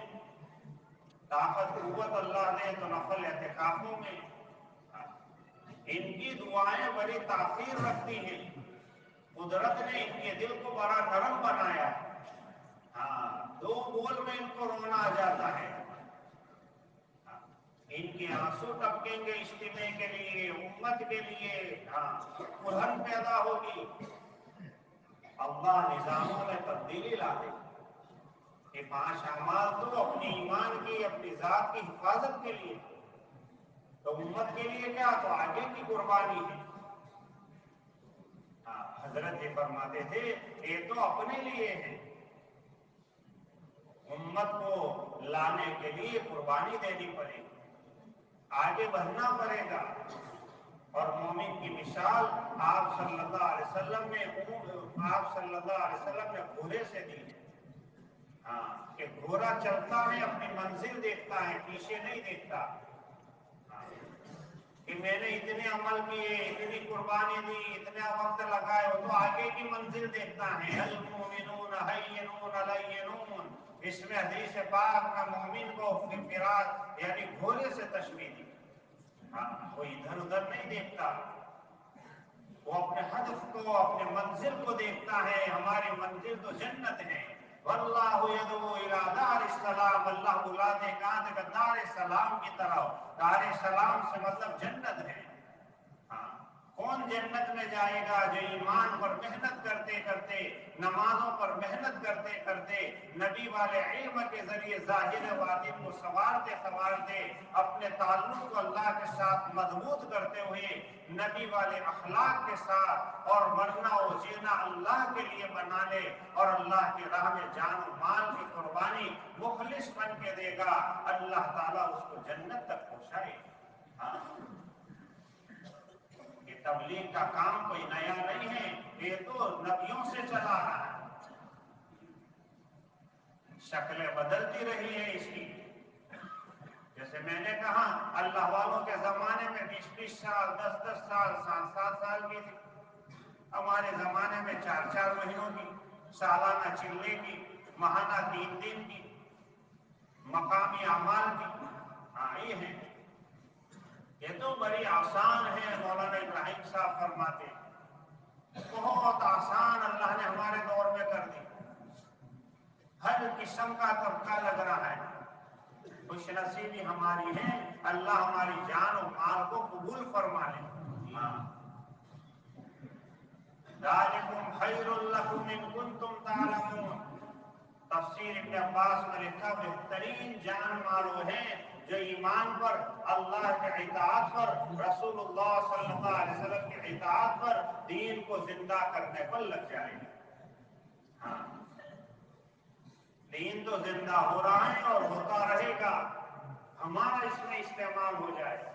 طاقت، قوت اللہ دے تو نفل احتکافوں میں۔ ان کی دعائیں بڑی تاثیر رکھتی ہیں۔ قدرت نے ان کے دل کو بڑا نرم بنایا۔ ہاں دو بول میں ان کو رونا آ جاتا ہے۔ ان کے آنسو ٹپکیں گے اجتماع کے لیے، امت کے لیے ہاں الہن پیدا ہوگی۔ اللہ نظاموں میں تبدیلی لا دے۔ کہ پانچ اعمال تو اپنی ایمان کی، اپنی ذات کی حفاظت کے لیے۔ تو امت کے لیے کیا؟ تو آگے کی قربانی ہے۔ ہاں، حضرت یہ فرماتے تھے، یہ تو اپنے لیے ہے۔ امت کو لانے کے لیے قربانی دینی پڑے۔ گی آگے بڑھنا پڑے گا۔ اور مومن کی مثال آپ صلی اللہ علیہ وسلم نے آپ صلی اللہ علیہ وسلم نے گھوڑے سے دی۔ ہے ہاں کہ گھوڑا چلتا ہے، اپنی منزل دیکھتا ہے، پیچھے نہیں دیکھتا۔ ہاں، کہ میں نے اتنے عمل کیے، اتنی قربانی دی، اتنا وقت لگائے، وہ تو آگے کی منزل دیکھتا ہے۔ المومنون حینون لینون اس میں حدیث پاک میں مومن کو فراد یعنی گھوڑے سے تشبیح دی۔ ہاں کوئی ادھر ادھر نہیں دیکھتا۔ وہ اپنے ہدف کو، اپنے منزل کو دیکھتا ہے۔ ہماری منزل تو جنت ہے۔ واللہ یدعو الى دار السلام۔ اللہ بلاتے کہاں تک؟ دار السلام کی طرف۔ دار السلام سے مطلب جنت ہے۔ کون جنت میں جائے گا جو ایمان پر محنت کرتے کرتے، نمازوں پر محنت کرتے کرتے، نبی والے علم کے ذریعے ظاہر واطف کو سوارتے سوارتے اپنے تعلق کو اللہ کے ساتھ مضبوط کرتے ہوئے نبی والے اخلاق کے ساتھ اور مرنا و جینا اللہ کے لیے بنا لے اور اللہ کی راہ میں جان و مال کی قربانی مخلص بن کے دے گا، اللہ تعالیٰ اس کو جنت تک پہنچائے ہاں تبلیغ کا کام کوئی نیا نہیں ہے، یہ تو نبیوں سے چلا رہا ہے۔ شکلیں بدلتی رہی ہیں اس کی۔ جیسے میں نے کہا، اللہ والوں کے زمانے میں بیس بیس سال، دس دس سال، سات سات سال کی تھی۔ ہمارے زمانے میں چار چار مہینوں کی، سالانہ چلنے کی، ماہانہ تین دن کی، مقامی اعمال کی۔ ہاں یہ ہے یہ تو بڑی آسان ہے، مولانا ابراہیم صاحب فرماتے بہت آسان اللہ نے ہمارے دور میں کر دی۔ ہر قسم کا طبقہ لگ رہا ہے۔ خوش نصیبی ہماری ہے، اللہ ہماری جان و مال کو قبول فرما لے۔ ہاں خیر لکم ان کنتم تعلمون۔ تفسیر ابن عباس میں لکھا، بہترین جان مالو ہیں جو ایمان پر اللہ کے اطاعت پر رسول اللہ صلی اللہ علیہ وسلم کے اطاعت پر دین کو زندہ کرنے پر لگ جائے ہاں۔ دین تو زندہ ہو رہا ہے اور ہوتا رہے گا۔ ہمارا اس میں استعمال ہو جائے۔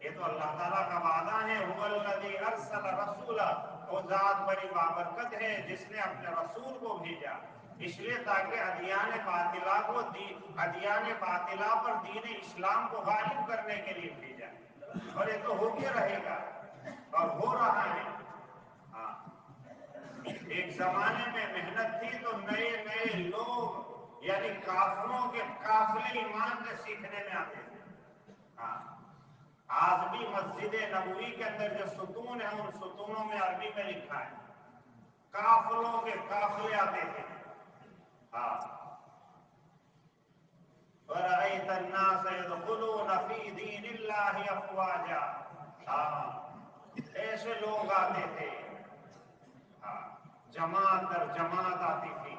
یہ تو اللہ تعالیٰ کا وعدہ ہے۔ ارسل رسولہ وہ ذات بڑی بابرکت ہے جس نے اپنے رسول کو بھیجا۔ اس لیے تاکہ ادیان باطلہ کو ادیان باطلہ پر دین اسلام کو غالب کرنے کے لیے بھیجا اور یہ تو ہو کے رہے گا۔ اور ہو رہا ہے۔ ہاں۔ ایک زمانے میں محنت تھی تو نئے نئے لوگ یعنی کافروں کے قافلے ایمان کے سیکھنے میں آتے تھے۔ ہاں۔ آج بھی مسجد نبوی کے اندر جو ستون ہیں ان ستونوں میں عربی میں لکھا ہے۔ کافلوں کے قافلے آتے تھے۔ ہاں وَرَأَيْتَ النَّاسَ يَدْخُلُونَ فِي دِينِ اللَّهِ ہاں ایسے لوگ آتے تھے. جماعت در جماعت آتی تھی.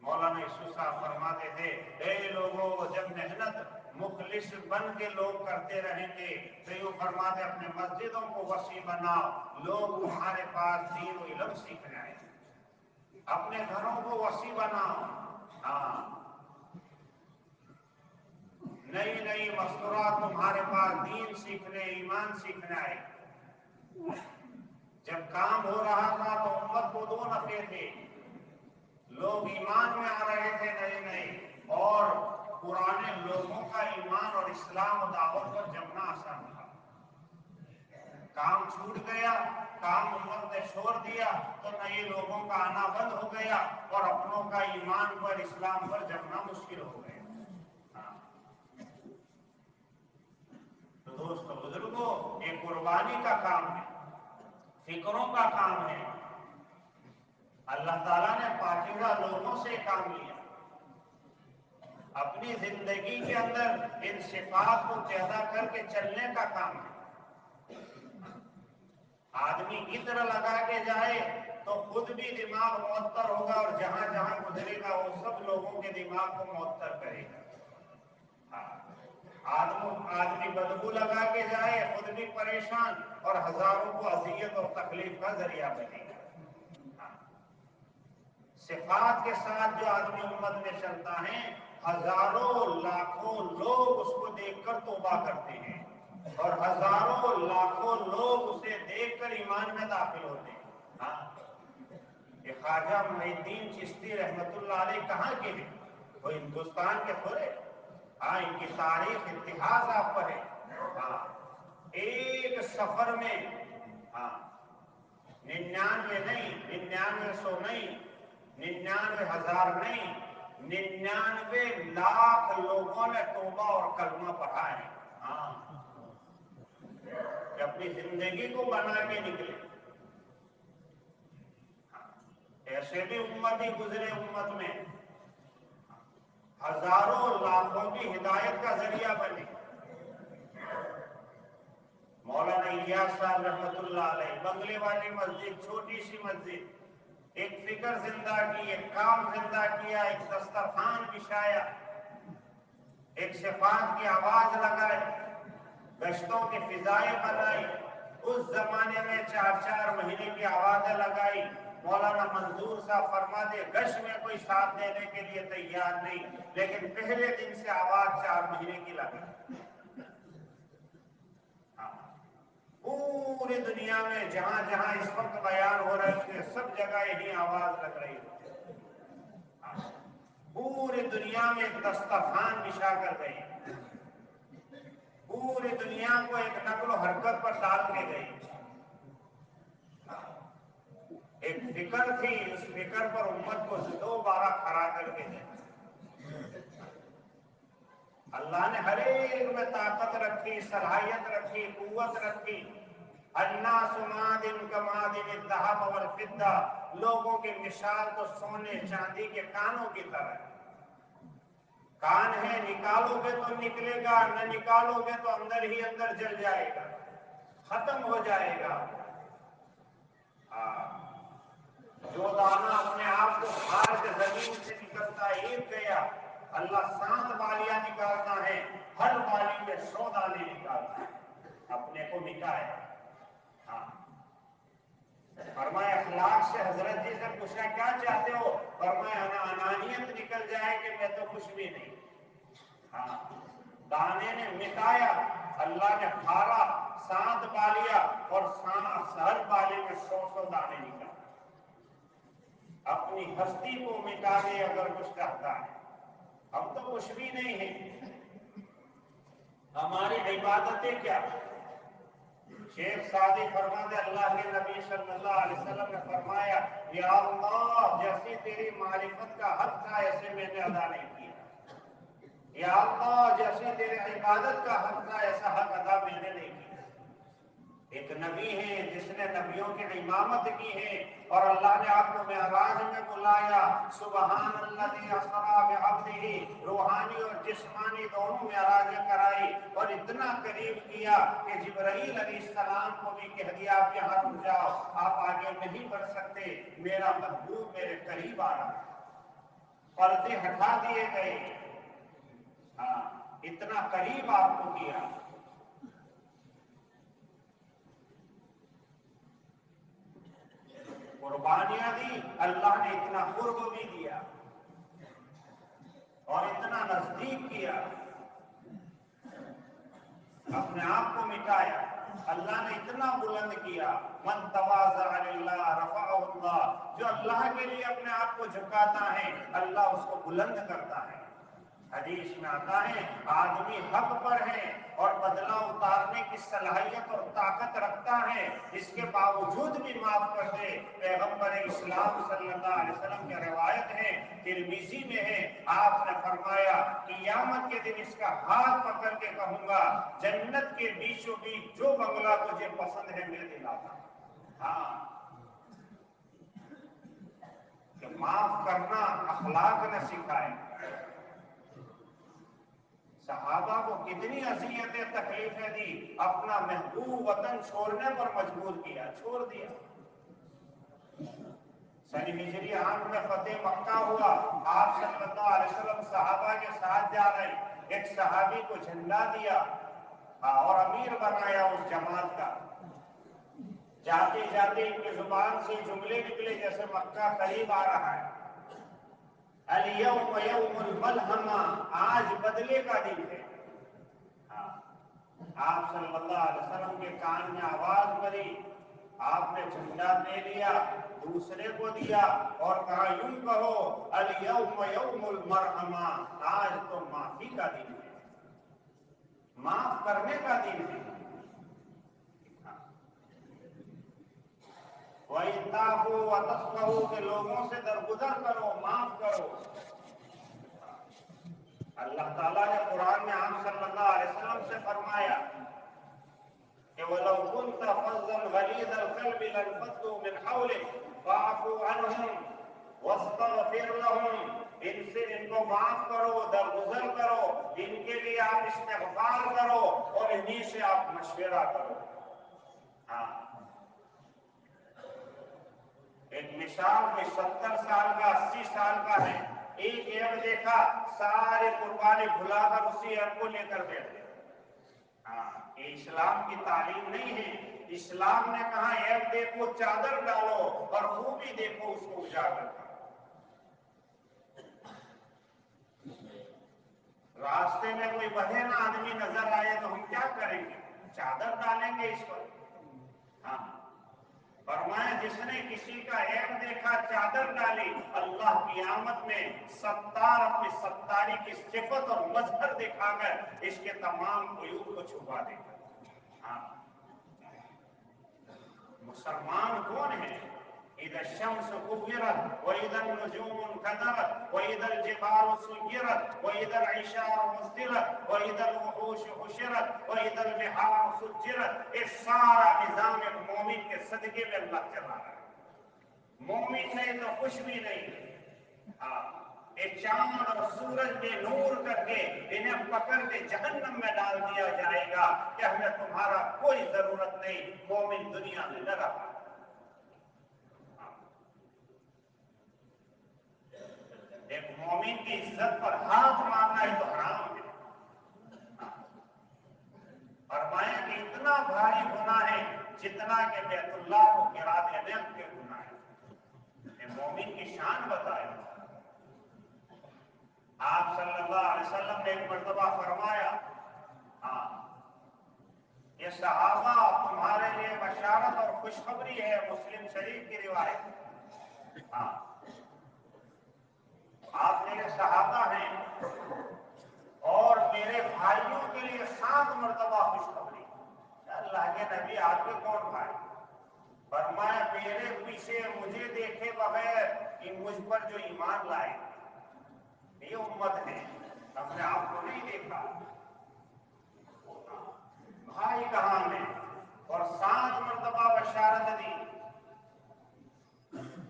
مولانا یسو صاحب فرماتے تھے، اے لوگوں جب محنت مخلص بن کے لوگ کرتے رہیں گے، تو یوں فرماتے اپنے مسجدوں کو وسیع بناؤ، لوگ تمہارے پاس دین و علم سیکھنے آئے اپنے گھروں کو وسیع بناؤ۔ ہاں۔ نئی نئی مستورات تمہارے پاس دین سیکھنے، ایمان سیکھنے آئے۔ جب کام ہو رہا تھا تو امت کو دو نفے تھے۔ لوگ ایمان میں آ رہے تھے نئے نئے۔ اور پرانے لوگوں کا ایمان اور اسلام و دعوت پر جمنا آسان تھا۔ کام چھوٹ گیا۔ کام امت نے چھوڑ دیا تو نئے لوگوں کا آنا بند ہو گیا اور اپنوں کا ایمان پر اسلام پر جمنا مشکل ہو گیا۔ ہاں۔ تو دوستو بزرگوں یہ قربانی کا کام ہے، فکروں کا کام ہے۔ اللہ تعالیٰ نے پاکیزہ لوگوں سے کام لیا۔ اپنی زندگی کے اندر ان صفات کو پیدا کر کے چلنے کا کام ہے۔ آدمی عطر لگا کے جائے تو خود بھی دماغ معطر ہوگا اور جہاں جہاں گزرے گا وہ سب لوگوں کے دماغ کو معطر کرے گا۔ ہاں۔ آدمی بدبو لگا کے جائے، خود بھی پریشان اور ہزاروں کو اذیت اور تکلیف کا ذریعہ بنے گا۔ ہاں۔ صفات کے ساتھ جو آدمی امت میں چلتا ہے، ہزاروں، لاکھوں لوگ اس کو دیکھ کر توبہ کرتے ہیں۔ اور ہزاروں لاکھوں لوگ اسے دیکھ کر ایمان میں داخل ہوتے ہیں۔ ہاں؟ یہ خواجہ محدین چشتی رحمت اللہ علیہ کہاں کے ہیں؟ وہ ہندوستان کے تھوڑے۔ ہاں ان کی تاریخ، اتحاد آپ پر ہے۔ ہاں ایک سفر میں ہاں ننانوے نہیں، ننانوے سو نہیں، ننانوے ہزار نہیں، ننانوے لاکھ لوگوں نے توبہ اور کلمہ پڑھا ہے ہاں کہ اپنی زندگی کو بنا کے نکلے۔ ایسے بھی امت ہی گزرے امت میں۔ ہزاروں لاکھوں کی ہدایت کا ذریعہ بنے۔ مولانا الیاس صاحب رحمت اللہ علیہ، بنگلے والی مسجد، چھوٹی سی مسجد۔ ایک فکر زندہ کی، ایک کام زندہ کیا، ایک دسترخوان بچھایا۔ ایک صفات کی آواز لگائی۔ گشتوں کی فضائیں بنائی، اس زمانے میں چار چار مہینے کی آوازیں لگائی۔ مولانا منظور صاحب فرما دے گش میں کوئی ساتھ دینے کے لیے تیار نہیں، لیکن پہلے دن سے آواز چار مہینے کی لگائی ہاں۔ پوری دنیا میں جہاں جہاں اس وقت بیان ہو رہے تھے، سب جگہ یہی آواز لگ رہی ہے ہاں۔ پوری دنیا میں ایک دستخان بچھا کر گئی۔ پوری دنیا کو ایک نقل و حرکت پر ڈال کے گئی۔ ایک فکر تھی، اس فکر پر امت کو دو بارہ کھڑا کر کے دیا اللہ نے ہر ایک میں طاقت رکھی، صلاحیت رکھی، قوت رکھی۔ الناس مادن کمادن الذهب والفضہ لوگوں کی مثال تو سونے چاندی کے کانوں کی طرح۔ کان ہے نکالو گے تو نکلے گا، نہ نکالو گے تو اندر ہی اندر جل جائے گا، ختم ہو جائے گا۔ ہاں، جو دانا اپنے آپ کو بھار کے زمین سے نکلتا ایک گیا، اللہ سات بالیاں نکالتا ہے، ہر بالی میں سو دانے نکالتا ہے، اپنے کو مٹائے۔ ہاں فرمایا اخلاق سے حضرت جی سے پوچھا کیا چاہتے ہو؟ فرمایا انانیت نکل جائے کہ میں تو کچھ بھی نہیں۔ ہاں۔ دانے نے مٹایا، اللہ نے پھارا سات بالیا اور ہر بالی میں سو سو دانے نکال اپنی ہستی کو مٹا دے اگر کچھ چاہتا ہے۔ ہم تو کچھ بھی نہیں ہیں۔ ہماری عبادتیں کیا؟ شیخ سادی فرما دے اللہ کے نبی صلی اللہ علیہ وسلم نے فرمایا، یا اللہ، جیسی تیری معرفت کا حق تھا، ایسے میں نے ادا نہیں کیا۔ یا اللہ جیسی تیری عبادت کا حق تھا ایسا حق ادا میں نے نہیں کیا۔ ایک نبی ہے جس نے نبیوں کی امامت کی ہے اور اللہ نے آپ کو معراج میں بلایا سبحان اللہ اسرا بعبدہ، روحانی اور جسمانی دونوں معراج کرائی اور اتنا قریب کیا کہ جبرائیل علیہ السلام کو بھی کہہ دیا، آپ یہاں رک جاؤ، آپ آگے نہیں بڑھ سکتے، میرا محبوب میرے قریب آ رہا ہے۔ پردے ہٹا دیے گئے۔ ہاں اتنا قریب آپ کو کیا؟ قربانیاں دی، اللہ نے اتنا قرب بھی دیا اور اتنا نزدیک کیا۔ اپنے آپ کو مٹایا۔ اللہ نے اتنا بلند کیا۔ من تواضع اللہ رفع اللہ۔ جو اللہ کے لیے اپنے آپ کو جھکاتا ہے، اللہ اس کو بلند کرتا ہے۔ حدیث میں آتا ہے آدمی حق پر ہے اور بدلہ اتارنے کی صلاحیت اور طاقت رکھتا ہے، اس کے باوجود بھی معاف کر دے۔ پیغمبر اسلام صلی اللہ علیہ وسلم کی روایت ہے ترمیزی میں ہے۔ آپ نے فرمایا، قیامت کے دن اس کا ہاتھ پکڑ کے کہوں گا، جنت کے بیچوں بیچ جو بنگلہ تجھے پسند ہے میں دلاتا ہاں۔ کہ معاف کرنا اخلاق نے سکھائے۔ صحابہ کو کتنی اذیتیں، تکلیفیں دی اپنا محبوب وطن چھوڑنے پر مجبور کیا، چھوڑ دیا۔ سن ہجری عام میں فتح مکہ ہوا، آپ صلی اللہ علیہ وسلم صحابہ کے ساتھ جا رہے، ایک صحابی کو جھنڈا دیا ہاں، اور امیر بنایا اس جماعت کا۔ جاتے جاتے ان کی زبان سے جملے نکلے جیسے مکہ قریب آ رہا ہے۔ الیوم یوم الملحمہ آج بدلے کا دن ہے۔ ہاں، آپ صلی اللہ علیہ وسلم کے کان میں آواز بری، آپ نے جھنڈا دے لیا، دوسرے کو دیا اور کہا، یوں کہو الیوم یوم المرحمہ آج تو معافی کا دن ہے۔ معاف کرنے کا دن ہے۔ وَإِنْتَافُوا وَتَصْفَهُ کہ لوگوں سے درگزر کرو، معاف کرو۔ اللہ تعالیٰ نے قرآن میں آپ صلی اللہ علیہ وسلم سے فرمایا کہ وَلَوْ كُنْتَ فَضًّا غَلِيظَ الْقَلْبِ لَانفَضُّوا مِنْ حَوْلِكَ فَاعْفُ عَنْهُمْ وَاسْتَغْفِرْ لَهُمْ۔ ان سے ان کو معاف کرو، درگزر کرو۔ ان کے لیے آپ استغفار کرو اور انہی سے آپ مشورہ کرو۔ ہاں۔ مثال کوئی ستر سال کا، اسی سال کا ہے۔ ایک ایپ دیکھا، سارے قربانی بھلا کر اسی ایپ کو لے کر بیٹھے ہاں یہ اسلام کی تعلیم نہیں ہے۔ اسلام نے کہا، ایپ دیکھو، چادر ڈالو اور وہ بھی دیکھو، اس کو اجاگر راستے میں کوئی بہے آدمی نظر آئے تو ہم کیا کریں گے؟ چادر ڈالیں گے اس پر۔ ہاں فرمایا جس نے کسی کا عیب دیکھا چادر ڈالی، اللہ کی آمد میں ستار اپنی ستاری کی صفت اور مظہر دکھا کر اس کے تمام عیوب کو چھپا دے گا۔ ہاں۔ مسلمان کون ہے؟ إذا الشمس كبرت وإذا النجوم انكدرت وإذا الجبال سيرت وإذا العشار مسدرت وإذا الوحوش حشرت وإذا البحار سجرت اس سارا نظام ایک مومن کے صدقے میں اللہ چلا رہا ہے مومن نہیں تو کچھ بھی نہیں. ہاں چاند اور سورج میں نور کر کے انہیں پکڑ کے جہنم میں ڈال دیا جائے گا کہ ہمیں تمہارا کوئی ضرورت نہیں، مومن دنیا میں نہ رہا ایک مومن کی عزت پر ہاتھ مارنا ہے تو حرام ہے۔ فرمایا کہ اتنا بھاری گناہ ہے جتنا کہ بیت اللہ کو گرا دینے کے گناہ ہے یہ مومن کی شان بتائے آپ صلی اللہ علیہ وسلم نے ایک مرتبہ فرمایا ہاں یہ صحابہ تمہارے لیے بشارت اور خوشخبری ہے، مسلم شریف کی روایت۔ ہاں آپ میرے صحابہ ہیں اور میرے بھائیوں کے لیے سات مرتبہ خوشخبری اللہ کے نبی آپ کے کون بھائی؟ فرمایا، میرے پیچھے مجھے دیکھے بغیر کہ مجھ پر جو ایمان لائے۔ یہ امت ہے۔ ہم نے آپ کو نہیں دیکھا۔ بھائی کہاں میں اور سات مرتبہ بشارت دی۔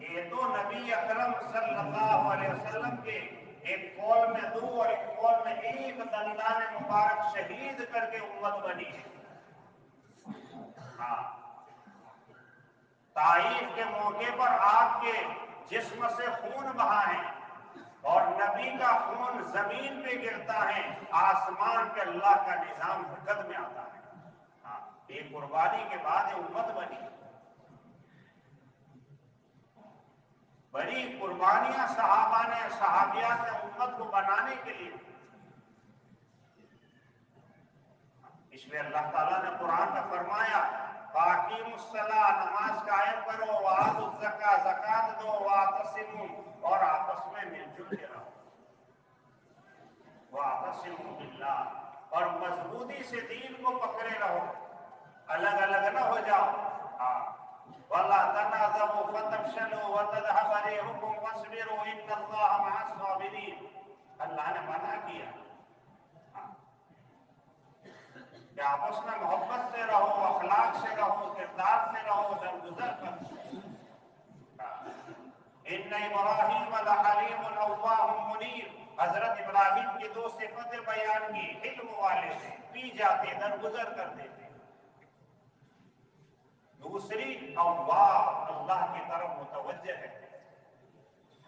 یہ تو نبی اکرم صلی اللہ علیہ وسلم کے ایک قول میں دو اور ایک قول میں ایک دندان مبارک شہید کر کے امت بنی ہے۔ ہاں۔ کے موقع پر آپ کے جسم سے خون بہا ہے اور نبی کا خون زمین پہ گرتا ہے، آسمان پہ اللہ کا نظام حرکت میں آتا ہے۔ ہاں یہ قربانی کے بعد امت بنی۔ بڑی قربانیاں صحابہ نے صحابیات نے امت کو بنانے کے لیے۔ اس لیے اللہ تعالیٰ نے قرآن میں فرمایا باقی مسلح نماز قائم کرو واد الزکا زکات دو واپسم اور آپس میں مل جل کے رہو۔ واپسم باللہ اور مضبوطی سے دین کو پکڑے رہو۔ الگ الگ نہ ہو جاؤ۔ ہاں۔ ولا تنازعوا فتفشلوا وتذهب ريحكم واصبروا ان الله مع الصابرين. اللہ نے منع کیا کہ آپس میں محبت سے رہو، اخلاق سے رہو، کردار سے رہو، درگزر کر۔ ان ابراہیم لحلیم الاواه منیر، حضرت ابراہیم کی دو صفتیں بیان کی علم والے سے، پی جاتے، درگزر کرتے۔ تھے دوسری اواب اللہ کی طرف متوجہ ہے۔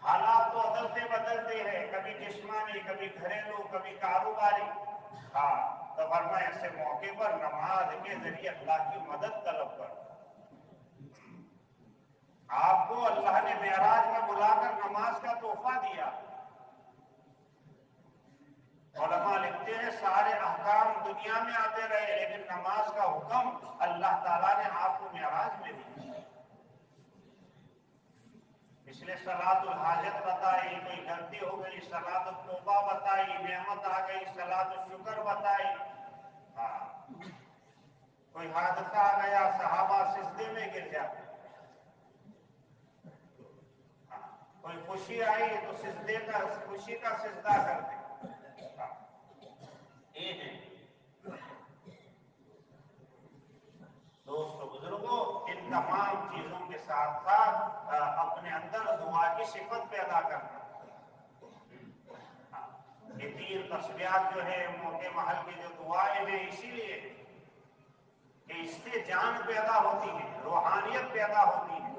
حالات تو بدلتے بدلتے ہیں۔ کبھی جسمانی، کبھی گھریلو، کبھی کاروباری۔ ہاں تو فرما ایسے موقع پر نماز کے ذریعے اللہ کی مدد طلب کر۔ آپ کو اللہ نے معراج میں بلا کر نماز کا تحفہ دیا۔ علماء لکھتے ہیں، سارے احکام دنیا میں آتے رہے، لیکن نماز کا حکم اللہ تعالیٰ نے آپ کو معراج میں دیا۔ اس لیے سلاد الحاجت بتائی، کوئی غلطی ہو گئی سلاد التوبہ بتائی، نعمت آ گئی سلاد الشکر بتائی۔ ہاں۔ کوئی حادثہ آ گیا، صحابہ سجدے میں گر جاتے ہاں۔ کوئی خوشی آئی تو سجدے کا، خوشی کا سجدہ کرتے۔ دوستو بزرگوں ان تمام چیزوں کے ساتھ ساتھ اپنے اندر دعا کی صفت پیدا کرنا۔ ہاں، یہ تین تصویات جو ہے موقع محل کی جو دعائیں ہیں اسی لیے کہ اس سے جان پیدا ہوتی ہے، روحانیت پیدا ہوتی ہے۔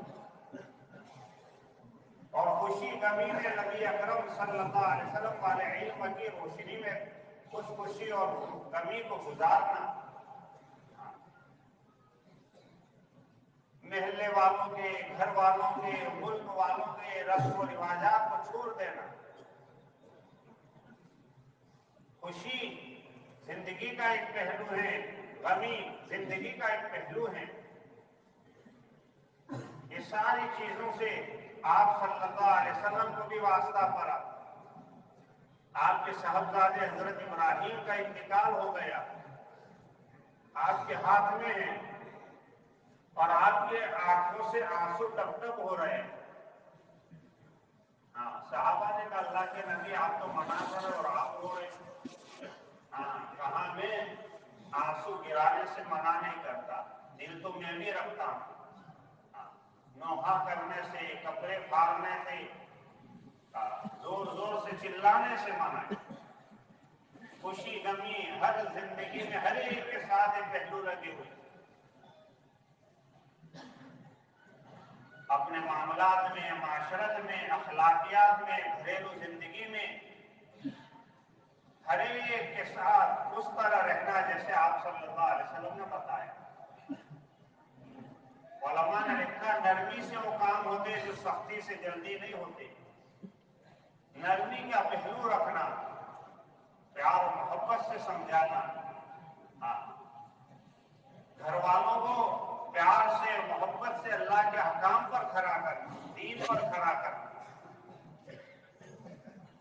اور خوشی غمی میں نبی اکرم صلی اللہ علیہ وسلم، والے علم کی روشنی میں خوش خوشی اور کمی کو گزارنا محلے والوں کے گھر والوں کے ملک والوں کے رسم و رواجات کو چھوڑ دینا خوشی زندگی کا ایک پہلو ہے غمی زندگی کا ایک پہلو ہے یہ ساری چیزوں سے آپ صلی اللہ علیہ وسلم کو بھی واسطہ پڑا آپ کے صاحبزادے حضرت ابراہیم کا انتقال ہو گیا۔ آپ کے ہاتھ میں ہے اور آپ کے آنکھوں سے آنسو ٹپ ٹپ ہو رہے ہیں۔ ہاں صحابہ نے کہا اللہ کے نبی آپ تو منع کر اور آپ رو رہے ہیں۔ ہاں کہاں میں آنسو گرانے سے منع نہیں کرتا، دل تو میں بھی رکھتا ہوں۔ ہاں، نوحہ کرنے سے، کپڑے پھاڑنے سے۔ ہاں، زور زور سے چلانے سے منع خوشی غمی ہر زندگی میں ہر ایک کے ساتھ ایک پہلو لگے ہوئے اپنے معاملات میں، معاشرت میں، اخلاقیات میں گھریلو زندگی میں ہر ایک کے ساتھ اس طرح رہنا جیسے آپ صلی اللہ علیہ وسلم نے بتایا۔ علماء نے لکھا، نرمی سے وہ کام ہوتے جو سختی سے جلدی نہیں ہوتے۔ نرمی کا پہلو رکھنا، پیار و محبت سے سمجھانا۔ ہاں۔ گھر والوں کو پیار سے، محبت سے اللہ کے حکام پر کھڑا کر دین پر کھڑا کر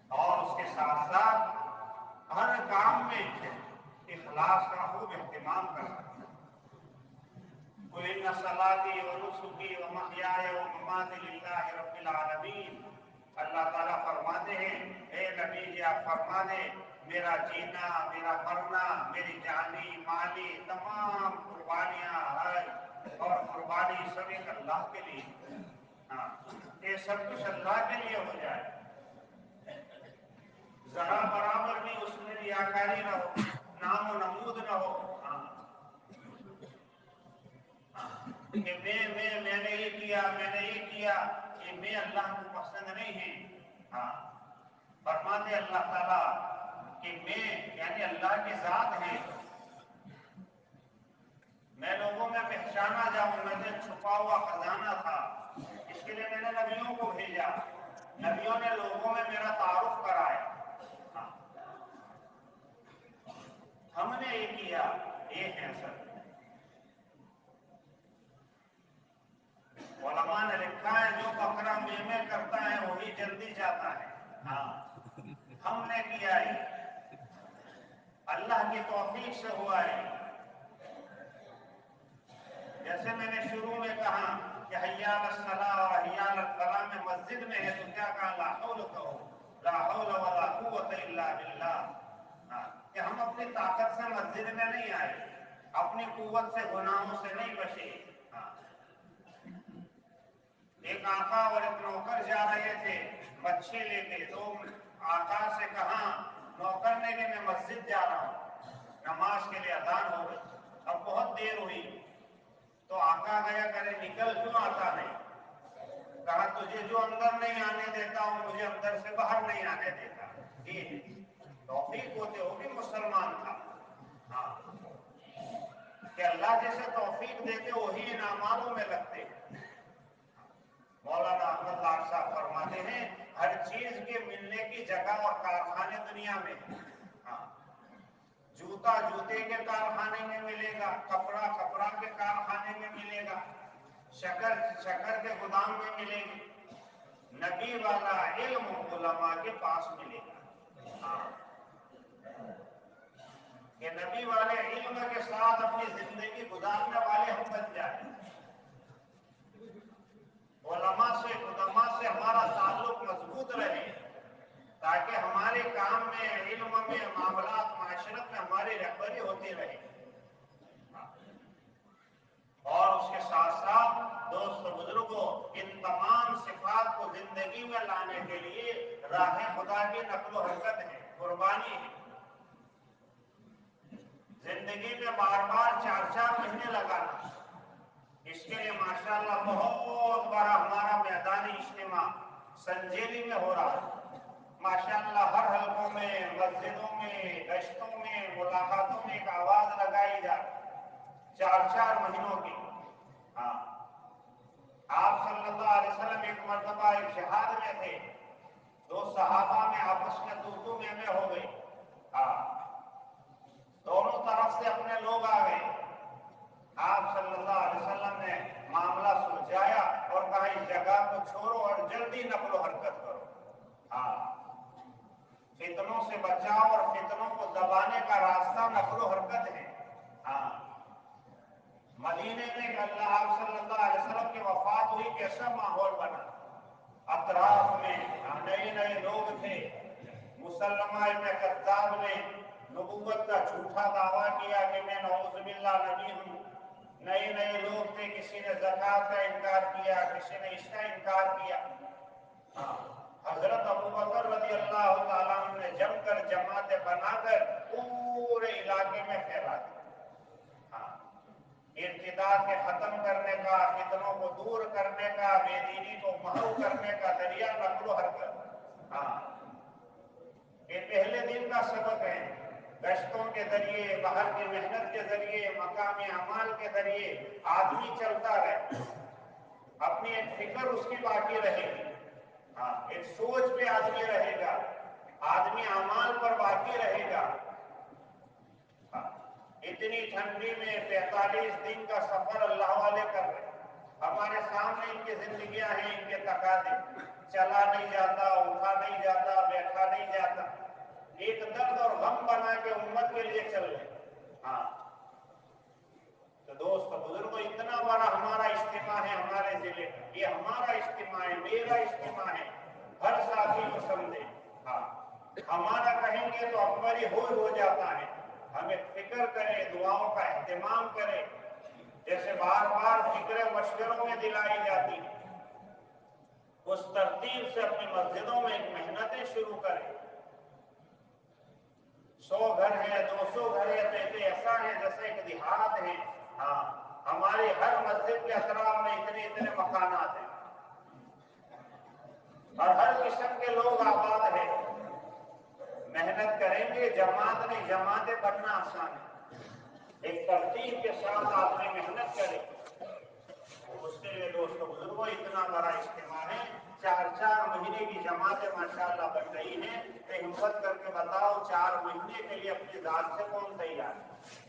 اور اس کے ساتھ ساتھ ہر کام میں اخلاص کا خوب اہتمام کرنا۔ کوئی نسلاتی و نسخی و محیائے و ممات للہ رب العالمین اللہ تعالیٰ فرماتے ہیں، اے نبی جی آپ فرما دے میرا جینا، میرا مرنا، میری جانی، مالی تمام قربانیاں حج اور قربانی سب ایک اللہ کے لیے۔ ہاں یہ سب کچھ اللہ کے لیے ہو جائے۔ ذرا برابر بھی اس میں ریاکاری نہ ہو، نام و نمود نہ ہو۔ ہاں۔, ہاں کہ میں میں میں نے یہ کیا، میں نے یہ کیا۔ یہ میں اللہ کو پسند نہیں ہے ہاں۔ فرماتے اللہ تعالیٰ کہ میں یعنی اللہ کی ذات ہے۔ میں لوگوں میں پہچانا جاؤں، میں نے چھپا ہوا خزانہ تھا۔ اس کے لیے میں نے نبیوں کو بھیجا۔ نبیوں نے لوگوں میں میرا تعارف کرایا۔ ہاں۔ ہم نے یہ کیا، یہ ہے اصل علماء نے لکھا ہے، جو بکرا میں کرتا ہے، وہی جلدی جاتا ہے۔ ہاں ہم نے کیا ہے؟ اللہ کی توفیق سے ہوا ہے۔ جیسے میں نے شروع میں کہا کہ حیال الصلاح اور حیال الفلاح میں مسجد میں ہے تو کیا کہا؟ لا حول کہو لا حول ولا قوت الا باللہ۔ ہاں، کہ ہم اپنی طاقت سے مسجد میں نہیں آئے، اپنی قوت سے گناہوں سے نہیں بچے۔ ایک آقا اور ایک نوکر جا رہے تھے مچھی لے کے تو آقا سے کہا نوکر نے کہ میں مسجد جا رہا ہوں نماز کے لیے ادان ہو گئی اب بہت دیر ہوئی تو آقا گیا کرے نکل کیوں آتا نہیں کہا تجھے جو اندر نہیں آنے دیتا ہوں مجھے اندر سے باہر نہیں آنے دیتا یہ توفیق ہوتے ہو بھی مسلمان تھا ہاں کہ اللہ جیسے توفیق دیتے وہی انعاماتوں میں لگتے ہیں مولانا احمد لاٹ صاحب فرماتے ہیں، ہر چیز کے ملنے کی جگہ اور کارخانے دنیا میں ہاں۔ جوتا جوتے کے کارخانے میں ملے گا، کپڑا کپڑا کے کارخانے میں ملے گا، شکر شکر کے گودام میں ملے گی نبی والا علم علماء کے پاس ملے گا۔ ہاں۔ کہ نبی والے علم کے ساتھ اپنی زندگی گزارنے والے ہم بن جائیں۔ علماء سے علماء سے ہمارا تعلق مضبوط رہے، تاکہ ہمارے کام میں، علم میں، معاملات، معاشرت میں ہماری رہبری ہوتی رہے۔ اور اس کے ساتھ ساتھ دوست بزرگوں، ان تمام صفات کو زندگی میں لانے کے لیے راہ خدا کی نقل و حرکت ہے، قربانی ہے۔ زندگی میں بار بار چار چار مہینے لگانا۔ اس کے لیے ماشاءاللہ بہت بڑا ہمارا میدانی اجتماع سنجیلی میں ہو رہا ہے۔ ماشاءاللہ ہر حلقوں میں، مسجدوں میں، گشتوں میں، ملاقاتوں میں ایک آواز لگائی جا چار چار مہینوں کی۔ ہاں۔ آپ صلی اللہ علیہ وسلم ایک مرتبہ ایک جہاد میں تھے۔ دو صحابہ میں آپس میں تو میں میں ہو گئی ہاں۔ دونوں طرف سے اپنے لوگ آ گئے۔ آپ صلی اللہ علیہ وسلم نے معاملہ سلجھایا اور کہا، اس جگہ کو چھوڑو اور جلدی نقل و حرکت کرو. ہاں۔ فتنوں سے بچاؤ اور فتنوں کو دبانے کا راستہ نقل و حرکت ہے۔ ہاں۔ مدینے میں اللہ آپ صلی اللہ علیہ وسلم کی وفات ہوئی، کیسا ماحول بنا؟ اطراف میں ہاں، نئے نئے لوگ تھے۔ مسلمہ ابن قداب نے نبوت کا جھوٹا دعویٰ کیا کہ میں نعوذ باللہ نبی ہوں۔ نئے نئے لوگ تھے کسی نے زکاة کا انکار کیا کسی نے اس کا انکار کیا۔ ہاں، حضرت ابو بکر رضی اللہ تعالیٰ نے جم کر جماعت بنا کر پورے علاقے میں پھیلا دیا ہاں، ارتداد کے ختم کرنے کا فتنوں کو دور کرنے کا بے دینی کو محو کرنے کا ذریعہ نقل و حرکت۔ ہاں یہ پہلے دن کا سبق ہے۔ گشتوں کے ذریعے، باہر کی محنت کے ذریعے، مقامی اعمال کے ذریعے آدمی چلتا رہے۔ اپنی ایک فکر اس کی باقی رہے گی۔ ہاں ایک سوچ پہ آدمی رہے گا۔ آدمی اعمال پر باقی رہے گا۔ ہاں، اتنی ٹھنڈی میں پینتالیس دن کا سفر اللہ والے کر رہے ہمارے سامنے ان کی زندگیاں ہیں، ان کے تقاضے۔ چلا نہیں جاتا، اٹھا نہیں جاتا، بیٹھا نہیں جاتا۔ ایک درد اور غم بنا کے امت کے لیے چل رہے ہاں۔ تو دوست بزرگ اتنا بڑا ہمارا اجتماع ہے ہمارے ضلع کا۔ یہ ہمارا اجتماع ہے، میرا اجتماع ہے۔ ہر ساتھی کو سمجھے۔ ہاں۔ ہمارا کہیں گے تو اکبر ہی ہو جاتا ہے۔ ہمیں فکر کرے، دعاؤں کا اہتمام کرے۔ جیسے بار بار فکر مشوروں میں دلائی جاتی اس ترتیب سے اپنی مسجدوں میں ایک محنتیں شروع کرے۔ سو گھر ہے دو سو گھر ہے تو ایسا ہے جیسے ایک دیہات ہے ہاں ہماری ہر مسجد کے اطراف میں اتنے اتنے مکانات ہیں۔ اور ہر قسم کے لوگ آباد ہیں۔ محنت کریں گے، جماعت نہیں جماعتیں بننا آسان ہے۔ ایک ترتیب کے ساتھ آدمی محنت کرے اس کے لیے دوستو، بزرگوں، اتنا بڑا اجتماع ہے۔ چار چار مہینے کی جماعتیں ماشاءاللہ بن رہی ہیں۔ کہ ہمت کر کے بتاؤ چار مہینے کے لیے اپنی ذات سے کون تیار ہے؟